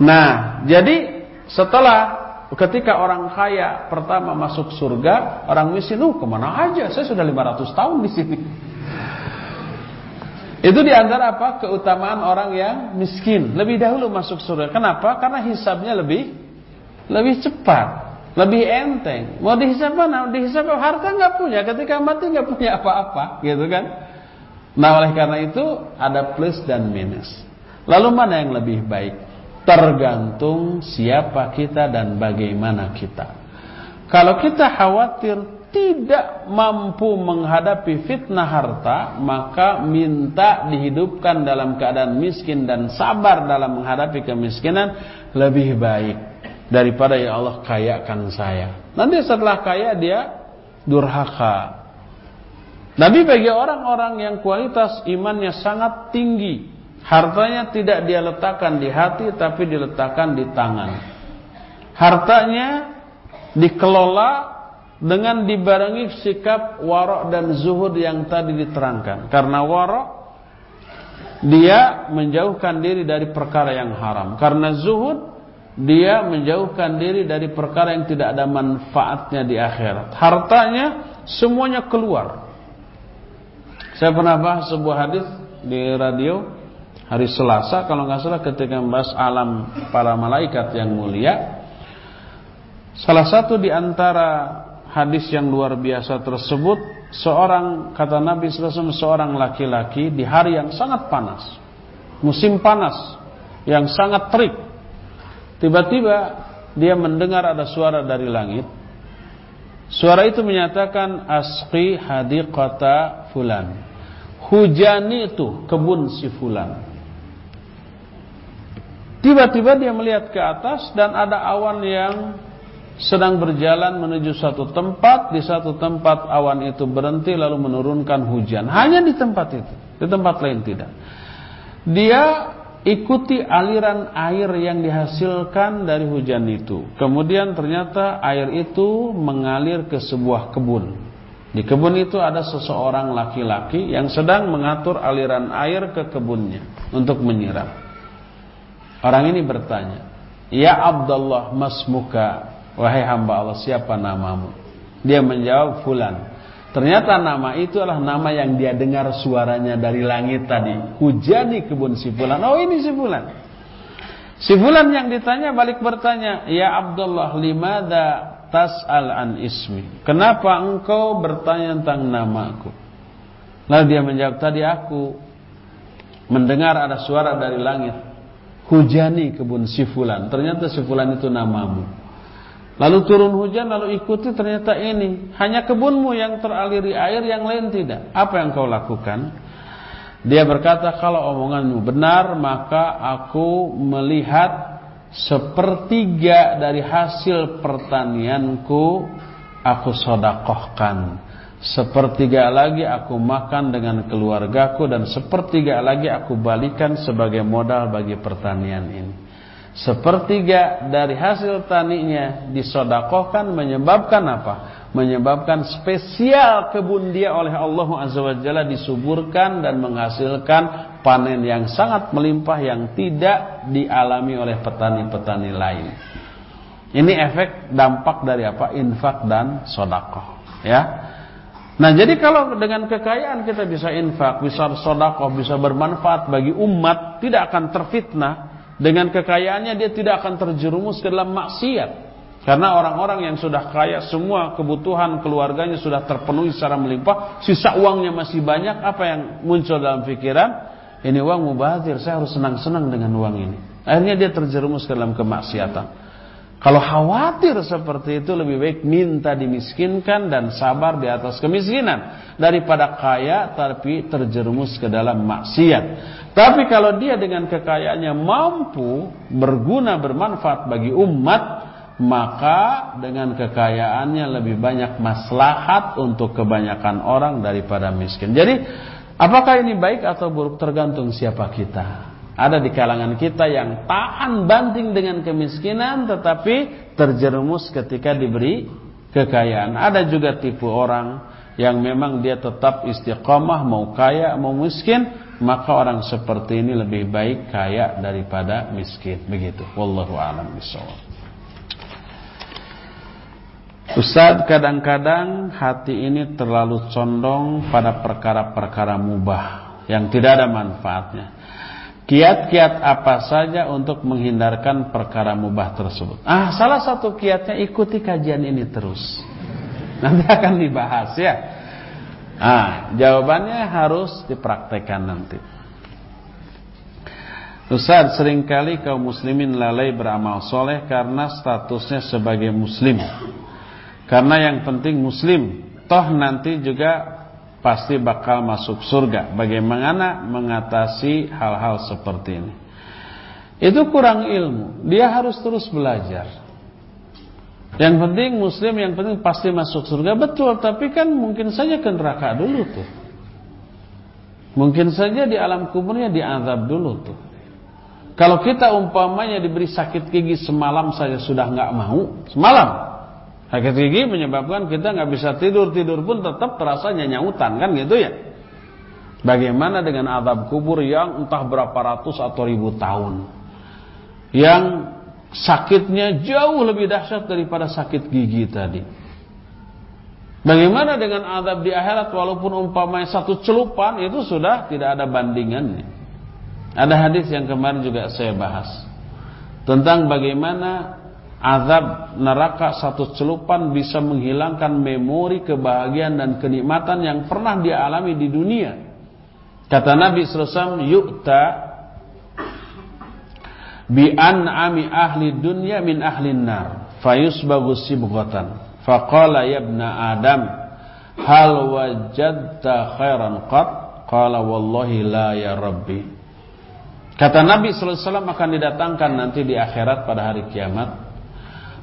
Nah, jadi setelah ketika orang kaya pertama masuk surga, orang miskin, "Uh, ke mana aja? Saya sudah 500 tahun di sini." Itu di antara apa? Keutamaan orang yang miskin. Lebih dahulu masuk surga. Kenapa? Karena hisabnya lebih lebih cepat. Lebih enteng. Mau dihisap mana? Dihisap harta nggak punya. Ketika mati nggak punya apa-apa, gitu kan? Nah oleh karena itu ada plus dan minus. Lalu mana yang lebih baik? Tergantung siapa kita dan bagaimana kita. Kalau kita khawatir tidak mampu menghadapi fitnah harta, maka minta dihidupkan dalam keadaan miskin dan sabar dalam menghadapi kemiskinan lebih baik daripada ya Allah kayakan saya. Nanti setelah kaya dia durhaka. Nabi bagi orang-orang yang kualitas imannya sangat tinggi, hartanya tidak dia letakkan di hati tapi diletakkan di tangan. Hartanya dikelola dengan dibarengi sikap warok dan zuhud yang tadi diterangkan. Karena warok dia menjauhkan diri dari perkara yang haram. Karena zuhud dia menjauhkan diri dari perkara yang tidak ada manfaatnya di akhirat. Hartanya semuanya keluar. Saya pernah bahas sebuah hadis di radio hari Selasa kalau nggak salah ketika membahas alam para malaikat yang mulia. Salah satu di antara hadis yang luar biasa tersebut seorang kata Nabi SAW seorang laki-laki di hari yang sangat panas, musim panas yang sangat terik Tiba-tiba dia mendengar ada suara dari langit. Suara itu menyatakan asqi hadiqata fulan. Hujani itu kebun si fulan. Tiba-tiba dia melihat ke atas dan ada awan yang sedang berjalan menuju satu tempat. Di satu tempat awan itu berhenti lalu menurunkan hujan. Hanya di tempat itu. Di tempat lain tidak. Dia ikuti aliran air yang dihasilkan dari hujan itu. Kemudian ternyata air itu mengalir ke sebuah kebun. Di kebun itu ada seseorang laki-laki yang sedang mengatur aliran air ke kebunnya untuk menyiram. Orang ini bertanya, "Ya Abdullah masmuka, wahai hamba Allah, siapa namamu?" Dia menjawab, "Fulan." Ternyata nama itu adalah nama yang dia dengar suaranya dari langit tadi. Hujani kebun si fulan. Oh ini si fulan. Si fulan yang ditanya balik bertanya, "Ya Abdullah, limada tas'al an ismi?" Kenapa engkau bertanya tentang namaku? Lalu dia menjawab, "Tadi aku mendengar ada suara dari langit. Hujani kebun si fulan. Ternyata si fulan itu namamu." Lalu turun hujan lalu ikuti ternyata ini hanya kebunmu yang teraliri air yang lain tidak. Apa yang kau lakukan? Dia berkata kalau omonganmu benar maka aku melihat sepertiga dari hasil pertanianku aku sodakohkan. Sepertiga lagi aku makan dengan keluargaku dan sepertiga lagi aku balikan sebagai modal bagi pertanian ini. Sepertiga dari hasil taninya disodakohkan menyebabkan apa? Menyebabkan spesial kebun dia oleh Allah Azza wa Jalla disuburkan dan menghasilkan panen yang sangat melimpah yang tidak dialami oleh petani-petani lain. Ini efek dampak dari apa? Infak dan sodakoh. Ya. Nah jadi kalau dengan kekayaan kita bisa infak, bisa sodakoh, bisa bermanfaat bagi umat, tidak akan terfitnah dengan kekayaannya dia tidak akan terjerumus ke dalam maksiat. Karena orang-orang yang sudah kaya semua kebutuhan keluarganya sudah terpenuhi secara melimpah, sisa uangnya masih banyak, apa yang muncul dalam pikiran? Ini uang mubazir, saya harus senang-senang dengan uang ini. Akhirnya dia terjerumus ke dalam kemaksiatan. Kalau khawatir seperti itu lebih baik minta dimiskinkan dan sabar di atas kemiskinan daripada kaya tapi terjerumus ke dalam maksiat. Tapi kalau dia dengan kekayaannya mampu berguna bermanfaat bagi umat, maka dengan kekayaannya lebih banyak maslahat untuk kebanyakan orang daripada miskin. Jadi, apakah ini baik atau buruk tergantung siapa kita. Ada di kalangan kita yang tahan banting dengan kemiskinan tetapi terjerumus ketika diberi kekayaan. Ada juga tipe orang yang memang dia tetap istiqomah mau kaya mau miskin, maka orang seperti ini lebih baik kaya daripada miskin. Begitu. Wallahu a'lam bishawab. Ustaz kadang-kadang hati ini terlalu condong pada perkara-perkara mubah yang tidak ada manfaatnya. Kiat-kiat apa saja untuk menghindarkan perkara mubah tersebut? Ah, salah satu kiatnya ikuti kajian ini terus. Nanti akan dibahas ya. Ah, jawabannya harus dipraktekkan nanti. Ustaz, sering kali kaum muslimin lalai beramal soleh karena statusnya sebagai muslim. Karena yang penting muslim. Toh nanti juga pasti bakal masuk surga. Bagaimana mengatasi hal-hal seperti ini? Itu kurang ilmu. Dia harus terus belajar. Yang penting muslim yang penting pasti masuk surga betul, tapi kan mungkin saja ke neraka dulu tuh. Mungkin saja di alam kuburnya diazab dulu tuh. Kalau kita umpamanya diberi sakit gigi semalam saja sudah nggak mau, semalam sakit gigi menyebabkan kita nggak bisa tidur tidur pun tetap terasa nyanyautan kan gitu ya. Bagaimana dengan azab kubur yang entah berapa ratus atau ribu tahun, yang sakitnya jauh lebih dahsyat daripada sakit gigi tadi. Bagaimana dengan azab di akhirat walaupun umpamanya satu celupan itu sudah tidak ada bandingannya. Ada hadis yang kemarin juga saya bahas tentang bagaimana azab neraka satu celupan bisa menghilangkan memori kebahagiaan dan kenikmatan yang pernah dia alami di dunia. Kata Nabi SAW, yukta bi an'ami ahli dunya min ahli nar fayusbagu sibghatan. Faqala ya ibna adam hal wajadta khairan qat? Qala wallahi la ya rabbi. Kata Nabi sallallahu alaihi wasallam akan didatangkan nanti di akhirat pada hari kiamat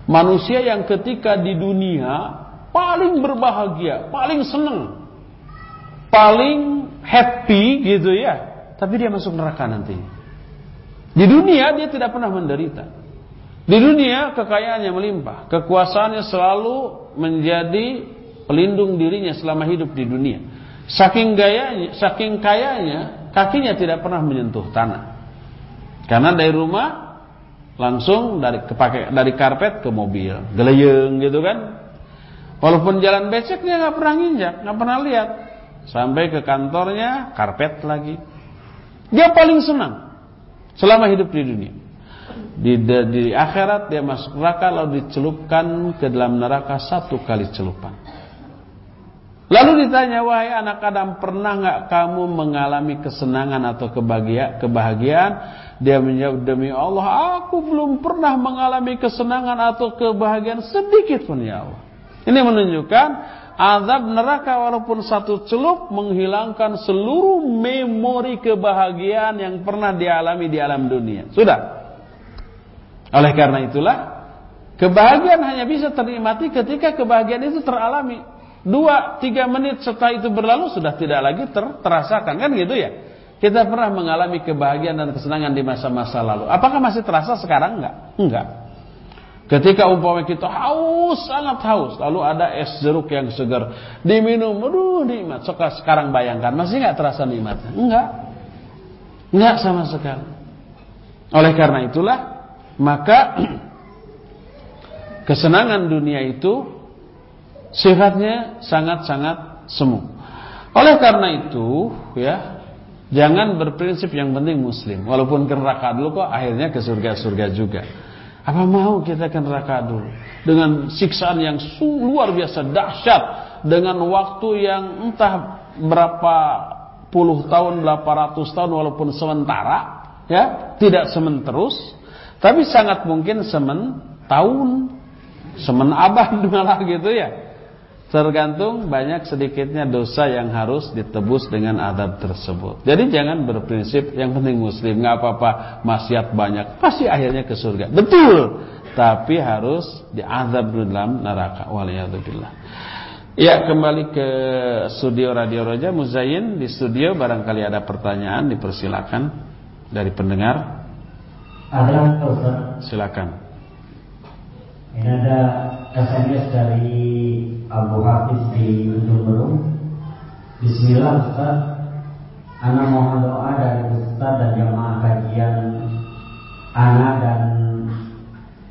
manusia yang ketika di dunia paling berbahagia paling senang paling happy gitu ya tapi dia masuk neraka nanti di dunia dia tidak pernah menderita. Di dunia kekayaannya melimpah, kekuasaannya selalu menjadi pelindung dirinya selama hidup di dunia. Saking gayanya, saking kayanya, kakinya tidak pernah menyentuh tanah. Karena dari rumah langsung dari kepake dari karpet ke mobil, geleyeng gitu kan. Walaupun jalan becek dia nggak pernah nginjak, nggak pernah lihat. Sampai ke kantornya karpet lagi. Dia paling senang selama hidup di dunia. Di, di, di akhirat dia masuk neraka lalu dicelupkan ke dalam neraka satu kali celupan. Lalu ditanya, wahai anak Adam, pernah nggak kamu mengalami kesenangan atau kebahagiaan? kebahagiaan? Dia menjawab, demi Allah, aku belum pernah mengalami kesenangan atau kebahagiaan sedikit pun ya Allah. Ini menunjukkan azab neraka walaupun satu celup menghilangkan seluruh memori kebahagiaan yang pernah dialami di alam dunia. Sudah. Oleh karena itulah kebahagiaan hanya bisa ternikmati ketika kebahagiaan itu teralami. Dua, tiga menit setelah itu berlalu sudah tidak lagi ter terasakan kan gitu ya. Kita pernah mengalami kebahagiaan dan kesenangan di masa-masa lalu. Apakah masih terasa sekarang? Enggak. Enggak. Ketika umpama kita haus, sangat haus, lalu ada es jeruk yang segar, diminum, aduh nikmat. Sekarang bayangkan, masih nggak terasa nikmatnya? Enggak. Enggak sama sekali. Oleh karena itulah, maka kesenangan dunia itu sifatnya sangat-sangat semu. Oleh karena itu, ya, jangan berprinsip yang penting muslim. Walaupun ke neraka dulu kok akhirnya ke surga-surga juga. Apa mau kita ke neraka dulu dengan siksaan yang luar biasa dahsyat dengan waktu yang entah berapa puluh tahun, berapa ratus tahun walaupun sementara, ya, tidak sementerus, tapi sangat mungkin semen tahun, semen abad malah gitu ya. Tergantung banyak sedikitnya dosa yang harus ditebus dengan adab tersebut. Jadi jangan berprinsip yang penting muslim nggak apa-apa maksiat banyak pasti akhirnya ke surga. Betul, tapi harus diazab dalam neraka. Waliyadzubillah. Ya kembali ke studio Radio Roja Muzayin di studio barangkali ada pertanyaan dipersilakan dari pendengar. Ada Ustaz. Silakan. Ini ada SMS dari Abu Hafiz di Ujung Belum. Bismillah Ustaz. Anak mohon doa dari Ustaz dan jamaah kajian anak dan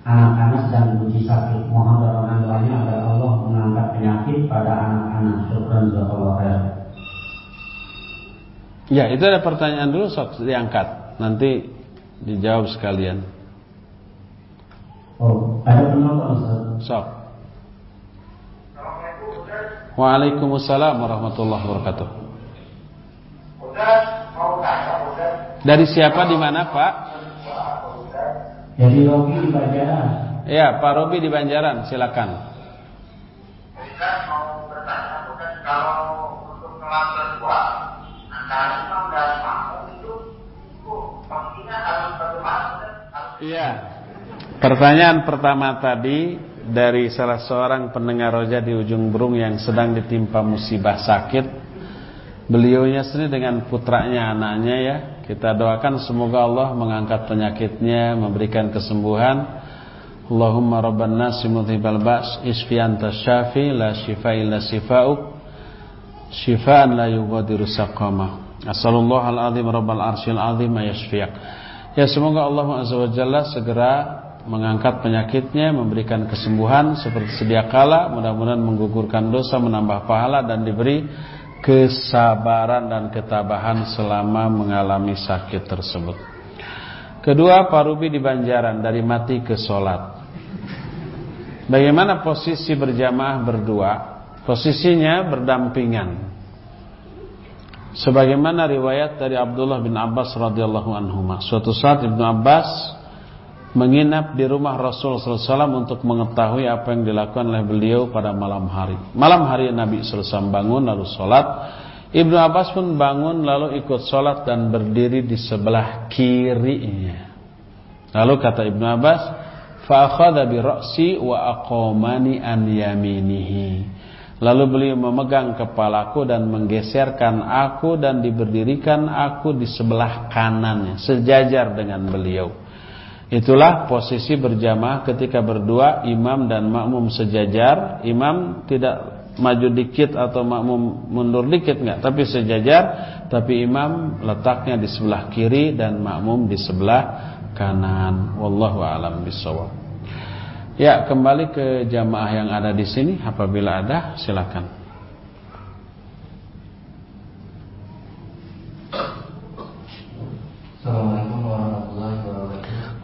anak-anak dan uji sakit. Mohon dorongan doanya agar Allah mengangkat penyakit pada anak-anak. Syukran jazakallahu khair. Ya, itu ada pertanyaan dulu sok diangkat. Nanti dijawab sekalian. Oh, ada penonton Ustaz. Sok. Waalaikumsalam warahmatullahi wabarakatuh. Dari siapa di mana Pak? Jadi Robi di Banjaran. Ya Pak Robi di Banjaran, silakan. mau Pertanyaan pertama tadi dari salah seorang pendengar roja di ujung burung yang sedang ditimpa musibah sakit. Beliaunya sendiri dengan putranya, anaknya ya. Kita doakan semoga Allah mengangkat penyakitnya, memberikan kesembuhan. Allahumma rabban nasi mudhibal ba's isfi anta syafi la shifa illa shifa'uk shifaan la yughadiru saqama. Arsyil azim ayashfiyak. Ya semoga Allah Azza wa Jalla segera mengangkat penyakitnya, memberikan kesembuhan seperti sedia kala, mudah-mudahan menggugurkan dosa, menambah pahala dan diberi kesabaran dan ketabahan selama mengalami sakit tersebut. Kedua, Parubi di Banjaran dari mati ke solat. Bagaimana posisi berjamaah berdua? Posisinya berdampingan. Sebagaimana riwayat dari Abdullah bin Abbas radhiyallahu anhu. Suatu saat Ibnu Abbas menginap di rumah Rasul SAW untuk mengetahui apa yang dilakukan oleh beliau pada malam hari. Malam hari Nabi SAW bangun lalu sholat. Ibnu Abbas pun bangun lalu ikut sholat dan berdiri di sebelah kirinya. Lalu kata Ibnu Abbas, "Fa'akhadha bi ra'si wa aqamani an yaminihi." Lalu beliau memegang kepalaku dan menggeserkan aku dan diberdirikan aku di sebelah kanannya, sejajar dengan beliau. Itulah posisi berjamaah ketika berdua imam dan makmum sejajar. Imam tidak maju dikit atau makmum mundur dikit enggak, tapi sejajar. Tapi imam letaknya di sebelah kiri dan makmum di sebelah kanan. Wallahu a'lam bishawab. Ya, kembali ke jamaah yang ada di sini apabila ada silakan. Assalamualaikum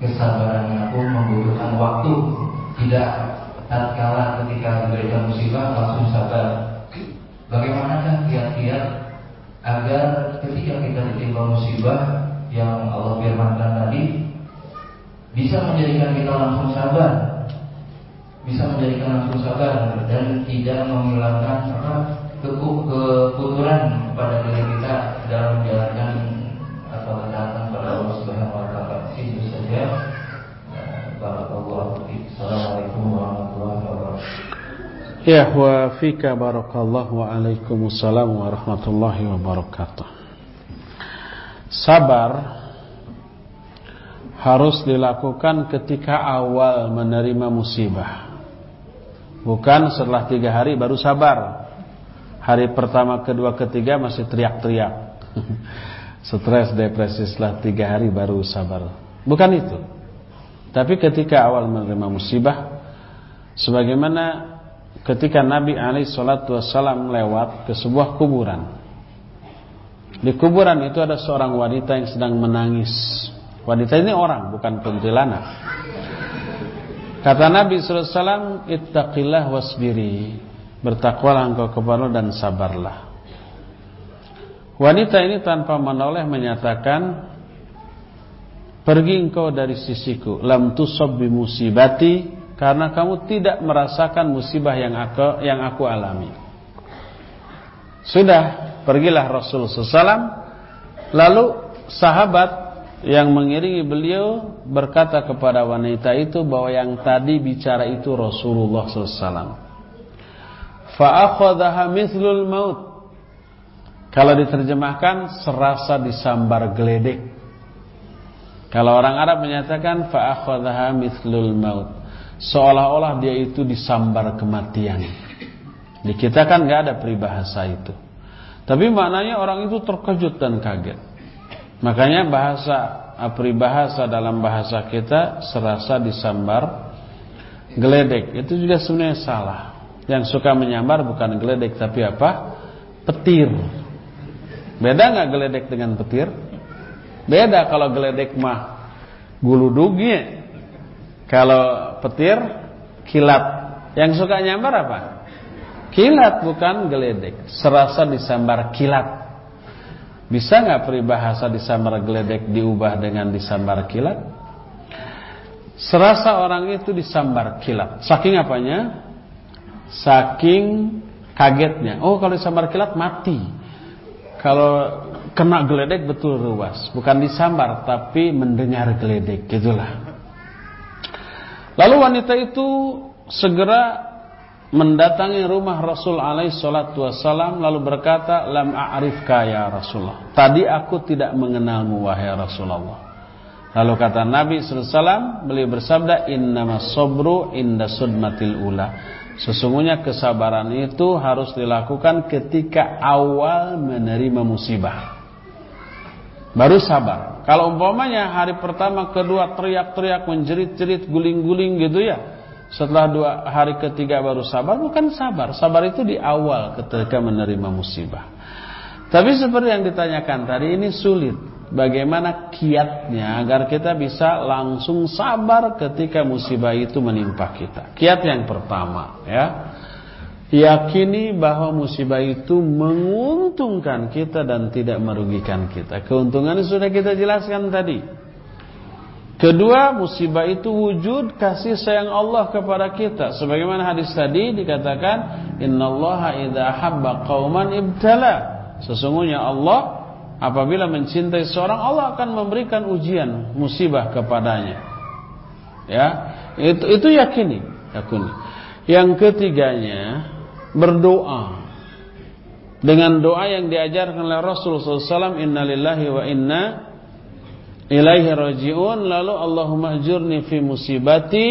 kesabarannya pun membutuhkan waktu. Tidak tatkala ketika diberikan musibah langsung sabar. Bagaimanakah kiat-kiat agar ketika kita ditimpa musibah yang Allah firmankan tadi bisa menjadikan kita langsung sabar? Bisa menjadikan langsung sabar dan tidak menghilangkan apa keputuran pada diri kita dalam menjalankan Ya wa fika barakallahu wa alaikumussalam warahmatullahi wabarakatuh. Sabar harus dilakukan ketika awal menerima musibah. Bukan setelah tiga hari baru sabar. Hari pertama, kedua, ketiga masih teriak-teriak. Stres, depresi setelah tiga hari baru sabar. Bukan itu. Tapi ketika awal menerima musibah, sebagaimana ketika Nabi Ali Shallallahu Wasallam lewat ke sebuah kuburan. Di kuburan itu ada seorang wanita yang sedang menangis. Wanita ini orang, bukan kuntilanak. Kata Nabi SAW, Ittaqillah wasbiri. Bertakwalah engkau kepada dan sabarlah. Wanita ini tanpa menoleh menyatakan, Pergi engkau dari sisiku, lam tusab musibati, karena kamu tidak merasakan musibah yang aku yang aku alami. Sudah, pergilah Rasul SAW. Lalu sahabat yang mengiringi beliau berkata kepada wanita itu bahwa yang tadi bicara itu Rasulullah SAW. Fa'akhadaha mithlul maut. Kalau diterjemahkan serasa disambar geledek. Kalau orang Arab menyatakan fa'akhadaha mithlul maut. Seolah-olah dia itu disambar kematian. Di kita kan nggak ada peribahasa itu. Tapi maknanya orang itu terkejut dan kaget. Makanya bahasa peribahasa dalam bahasa kita serasa disambar geledek. Itu juga sebenarnya salah. Yang suka menyambar bukan geledek tapi apa? Petir. Beda nggak geledek dengan petir? Beda kalau geledek mah guludugnya. Kalau petir kilat Yang suka nyambar apa? Kilat bukan geledek. Serasa disambar kilat. Bisa nggak peribahasa disambar geledek diubah dengan disambar kilat? Serasa orang itu disambar kilat. Saking apanya? Saking kagetnya. Oh kalau disambar kilat mati. Kalau kena geledek betul ruas. Bukan disambar tapi mendengar geledek. Gitulah. Lalu wanita itu segera mendatangi rumah Rasul alaihi salatu wasallam lalu berkata lam a'rifka ya Rasulullah. Tadi aku tidak mengenalmu wahai Rasulullah. Lalu kata Nabi SAW beliau bersabda innamas sabru inda sudmatil ula. Sesungguhnya kesabaran itu harus dilakukan ketika awal menerima musibah baru sabar. Kalau umpamanya hari pertama kedua teriak-teriak menjerit-jerit guling-guling gitu ya setelah dua hari ketiga baru sabar bukan sabar. Sabar itu di awal ketika menerima musibah. Tapi seperti yang ditanyakan tadi ini sulit. Bagaimana kiatnya agar kita bisa langsung sabar ketika musibah itu menimpa kita? Kiat yang pertama ya yakini bahwa musibah itu menguntungkan kita dan tidak merugikan kita keuntungannya sudah kita jelaskan tadi Kedua, musibah itu wujud kasih sayang Allah kepada kita. Sebagaimana hadis tadi dikatakan, "Innallaha idza habba qauman ibtala." Sesungguhnya Allah apabila mencintai seorang Allah akan memberikan ujian, musibah kepadanya. Ya, itu itu yakini, yakini. Yang ketiganya, berdoa. Dengan doa yang diajarkan oleh Rasul wasallam, "Innalillahi wa inna ilaihi rajiun. Lalu Allahumma ajurni fi musibati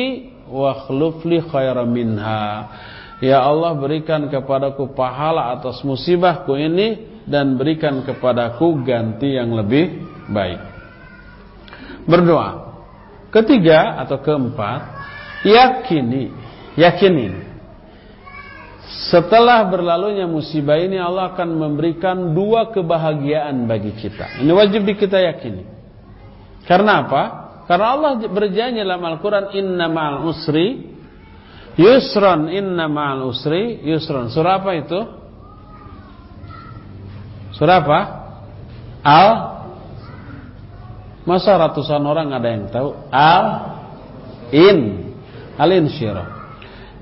wa khlufli khairan minha. Ya Allah berikan kepadaku pahala atas musibahku ini dan berikan kepadaku ganti yang lebih baik. Berdoa. Ketiga atau keempat yakini yakini setelah berlalunya musibah ini Allah akan memberikan dua kebahagiaan bagi kita ini wajib kita yakini karena apa? Karena Allah berjanji dalam Al-Quran Inna ma'al usri Yusran Inna ma'al usri Yusran Surah apa itu? Surah apa? Al Masa ratusan orang ada yang tahu? Al In Al Insyirah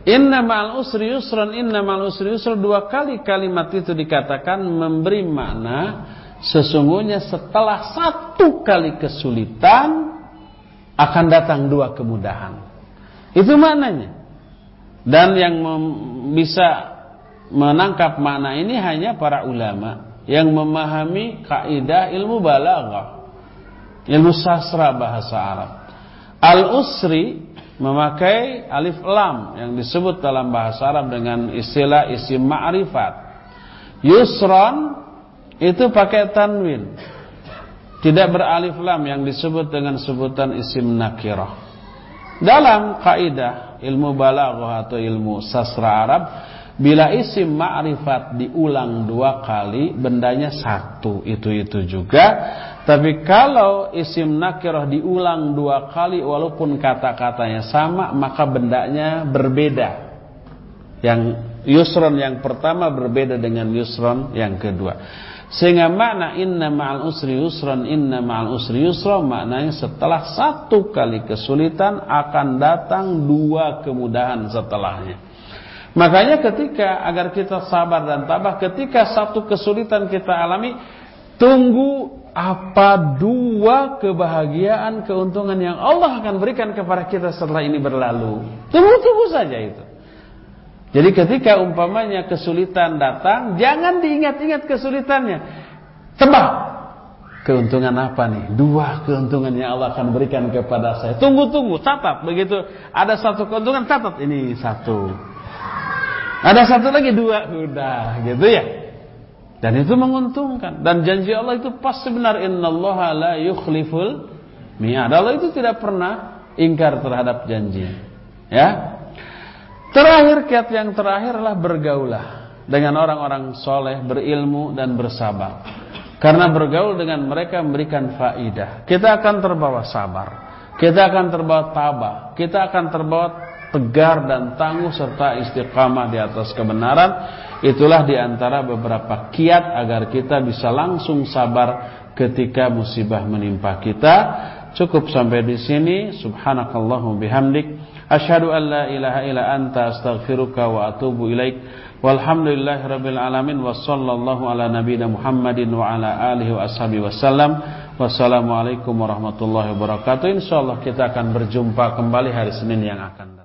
Inna ma'al usri yusran Inna ma'al usri yusran Dua kali kalimat itu dikatakan Memberi makna Sesungguhnya setelah satu kali kesulitan akan datang dua kemudahan. Itu maknanya. Dan yang bisa menangkap makna ini hanya para ulama yang memahami kaidah ilmu balaghah, ilmu sastra bahasa Arab. Al-usri memakai alif lam yang disebut dalam bahasa Arab dengan istilah isim ma'rifat. Yusran itu pakai tanwin. Tidak beralif lam yang disebut dengan sebutan isim nakirah. Dalam kaidah ilmu balaghah atau ilmu sastra Arab, bila isim ma'rifat diulang dua kali, bendanya satu, itu-itu juga. Tapi kalau isim nakirah diulang dua kali walaupun kata-katanya sama, maka bendanya berbeda. Yang yusron yang pertama berbeda dengan yusron yang kedua. Sehingga makna inna ma'al usri yusran inna ma'al usri yusra maknanya setelah satu kali kesulitan akan datang dua kemudahan setelahnya. Makanya ketika agar kita sabar dan tabah ketika satu kesulitan kita alami tunggu apa dua kebahagiaan keuntungan yang Allah akan berikan kepada kita setelah ini berlalu. Tunggu-tunggu saja itu. Jadi ketika umpamanya kesulitan datang, jangan diingat-ingat kesulitannya. Tebak. Keuntungan apa nih? Dua keuntungan yang Allah akan berikan kepada saya. Tunggu-tunggu, catat. Begitu ada satu keuntungan, catat. Ini satu. Ada satu lagi, dua. Udah, gitu ya. Dan itu menguntungkan. Dan janji Allah itu pasti benar. Allah la yukhliful mi'ad. Allah itu tidak pernah ingkar terhadap janji. Ya, Terakhir kiat yang terakhir adalah bergaulah dengan orang-orang soleh, berilmu dan bersabar. Karena bergaul dengan mereka memberikan faidah. Kita akan terbawa sabar. Kita akan terbawa tabah. Kita akan terbawa tegar dan tangguh serta istiqamah di atas kebenaran. Itulah di antara beberapa kiat agar kita bisa langsung sabar ketika musibah menimpa kita. Cukup sampai di sini. Subhanakallahum bihamdik. Asyhadu an la ilaha illa anta astaghfiruka wa atubu ilaik. Walhamdulillahirabbil alamin wa sallallahu ala nabiyyina Muhammadin wa ala alihi wa wasallam. Wassalamualaikum warahmatullahi wabarakatuh. Insyaallah kita akan berjumpa kembali hari Senin yang akan